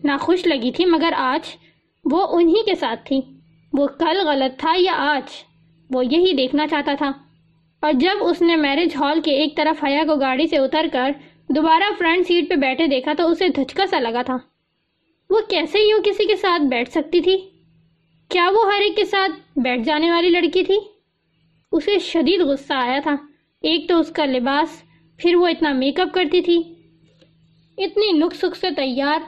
ناخوش لگی تھی، مگر آج وہ انہی کے ساتھ تھی۔ وہ کل غلط تھا یا آج؟ وہ یہی دیکھنا چاہتا تھا۔ اور جب اس نے میرج ہال کے ایک طرف حیا کو گاڑی سے اتر کر دوبارہ فرنٹ سیٹ پہ بیٹھے دیکھا تو اسے دھچکا سا لگا تھا۔ وہ کیسے یوں کسی کے ساتھ بیٹھ سکتی تھی؟ کیا وہ ہر ایک کے ساتھ بیٹھ جانے والی لڑکی تھی؟ اسے شدید غصہ آیا تھا۔ ایک تو اس کا لباس، پھر وہ اتنا میک اپ کرتی تھی۔ اتنی نک سک سے تیار۔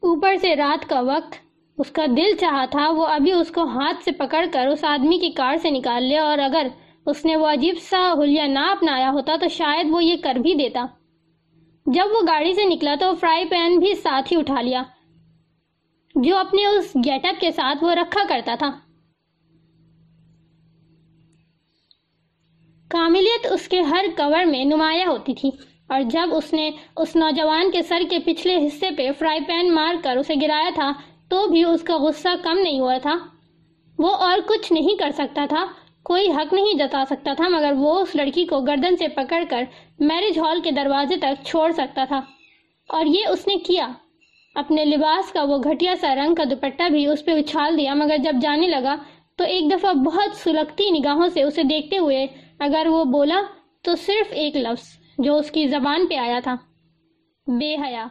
اوپر سے رات کا وقت۔ اس کا دل چاہا تھا، وہ ابھی اس کو ہاتھ سے پکڑ کر اس آدمی کی کار سے نکال لے اور اگر اس نے وہ عجیب سا حلیہ نہ اپنایا ہوتا تو شاید وہ یہ کر بھی دیتا۔ جب وہ گاڑی سے نکلا تو فرائی پین بھی ساتھ ہی اٹھا لیا، جو اپنے اس گیٹ اپ کے ساتھ وہ رکھا کرتا تھا۔ کاملیت اس کے ہر کور میں نمایاں ہوتی تھی اور جب اس نے اس نوجوان کے سر کے پچھلے حصے پہ فرائی پین مار کر اسے گرایا تھا تو بھی اس کا غصہ کم نہیں ہوا تھا۔ وہ اور کچھ نہیں کر سکتا تھا۔ کوئی حق نہیں جتا سکتا تھا، مگر وہ اس لڑکی کو گردن سے پکڑ کر میرج ہال کے دروازے تک چھوڑ سکتا تھا۔ اور یہ اس نے کیا۔ اپنے لباس کا وہ گھٹیا سا رنگ کا دوپٹہ بھی اس پہ اچھال دیا، مگر جب جانے لگا تو ایک دفعہ بہت سلگتی نگاہوں سے اسے دیکھتے ہوئے اگر وہ بولا تو صرف ایک لفظ جو اس کی زبان پہ آیا تھا، بے حیا۔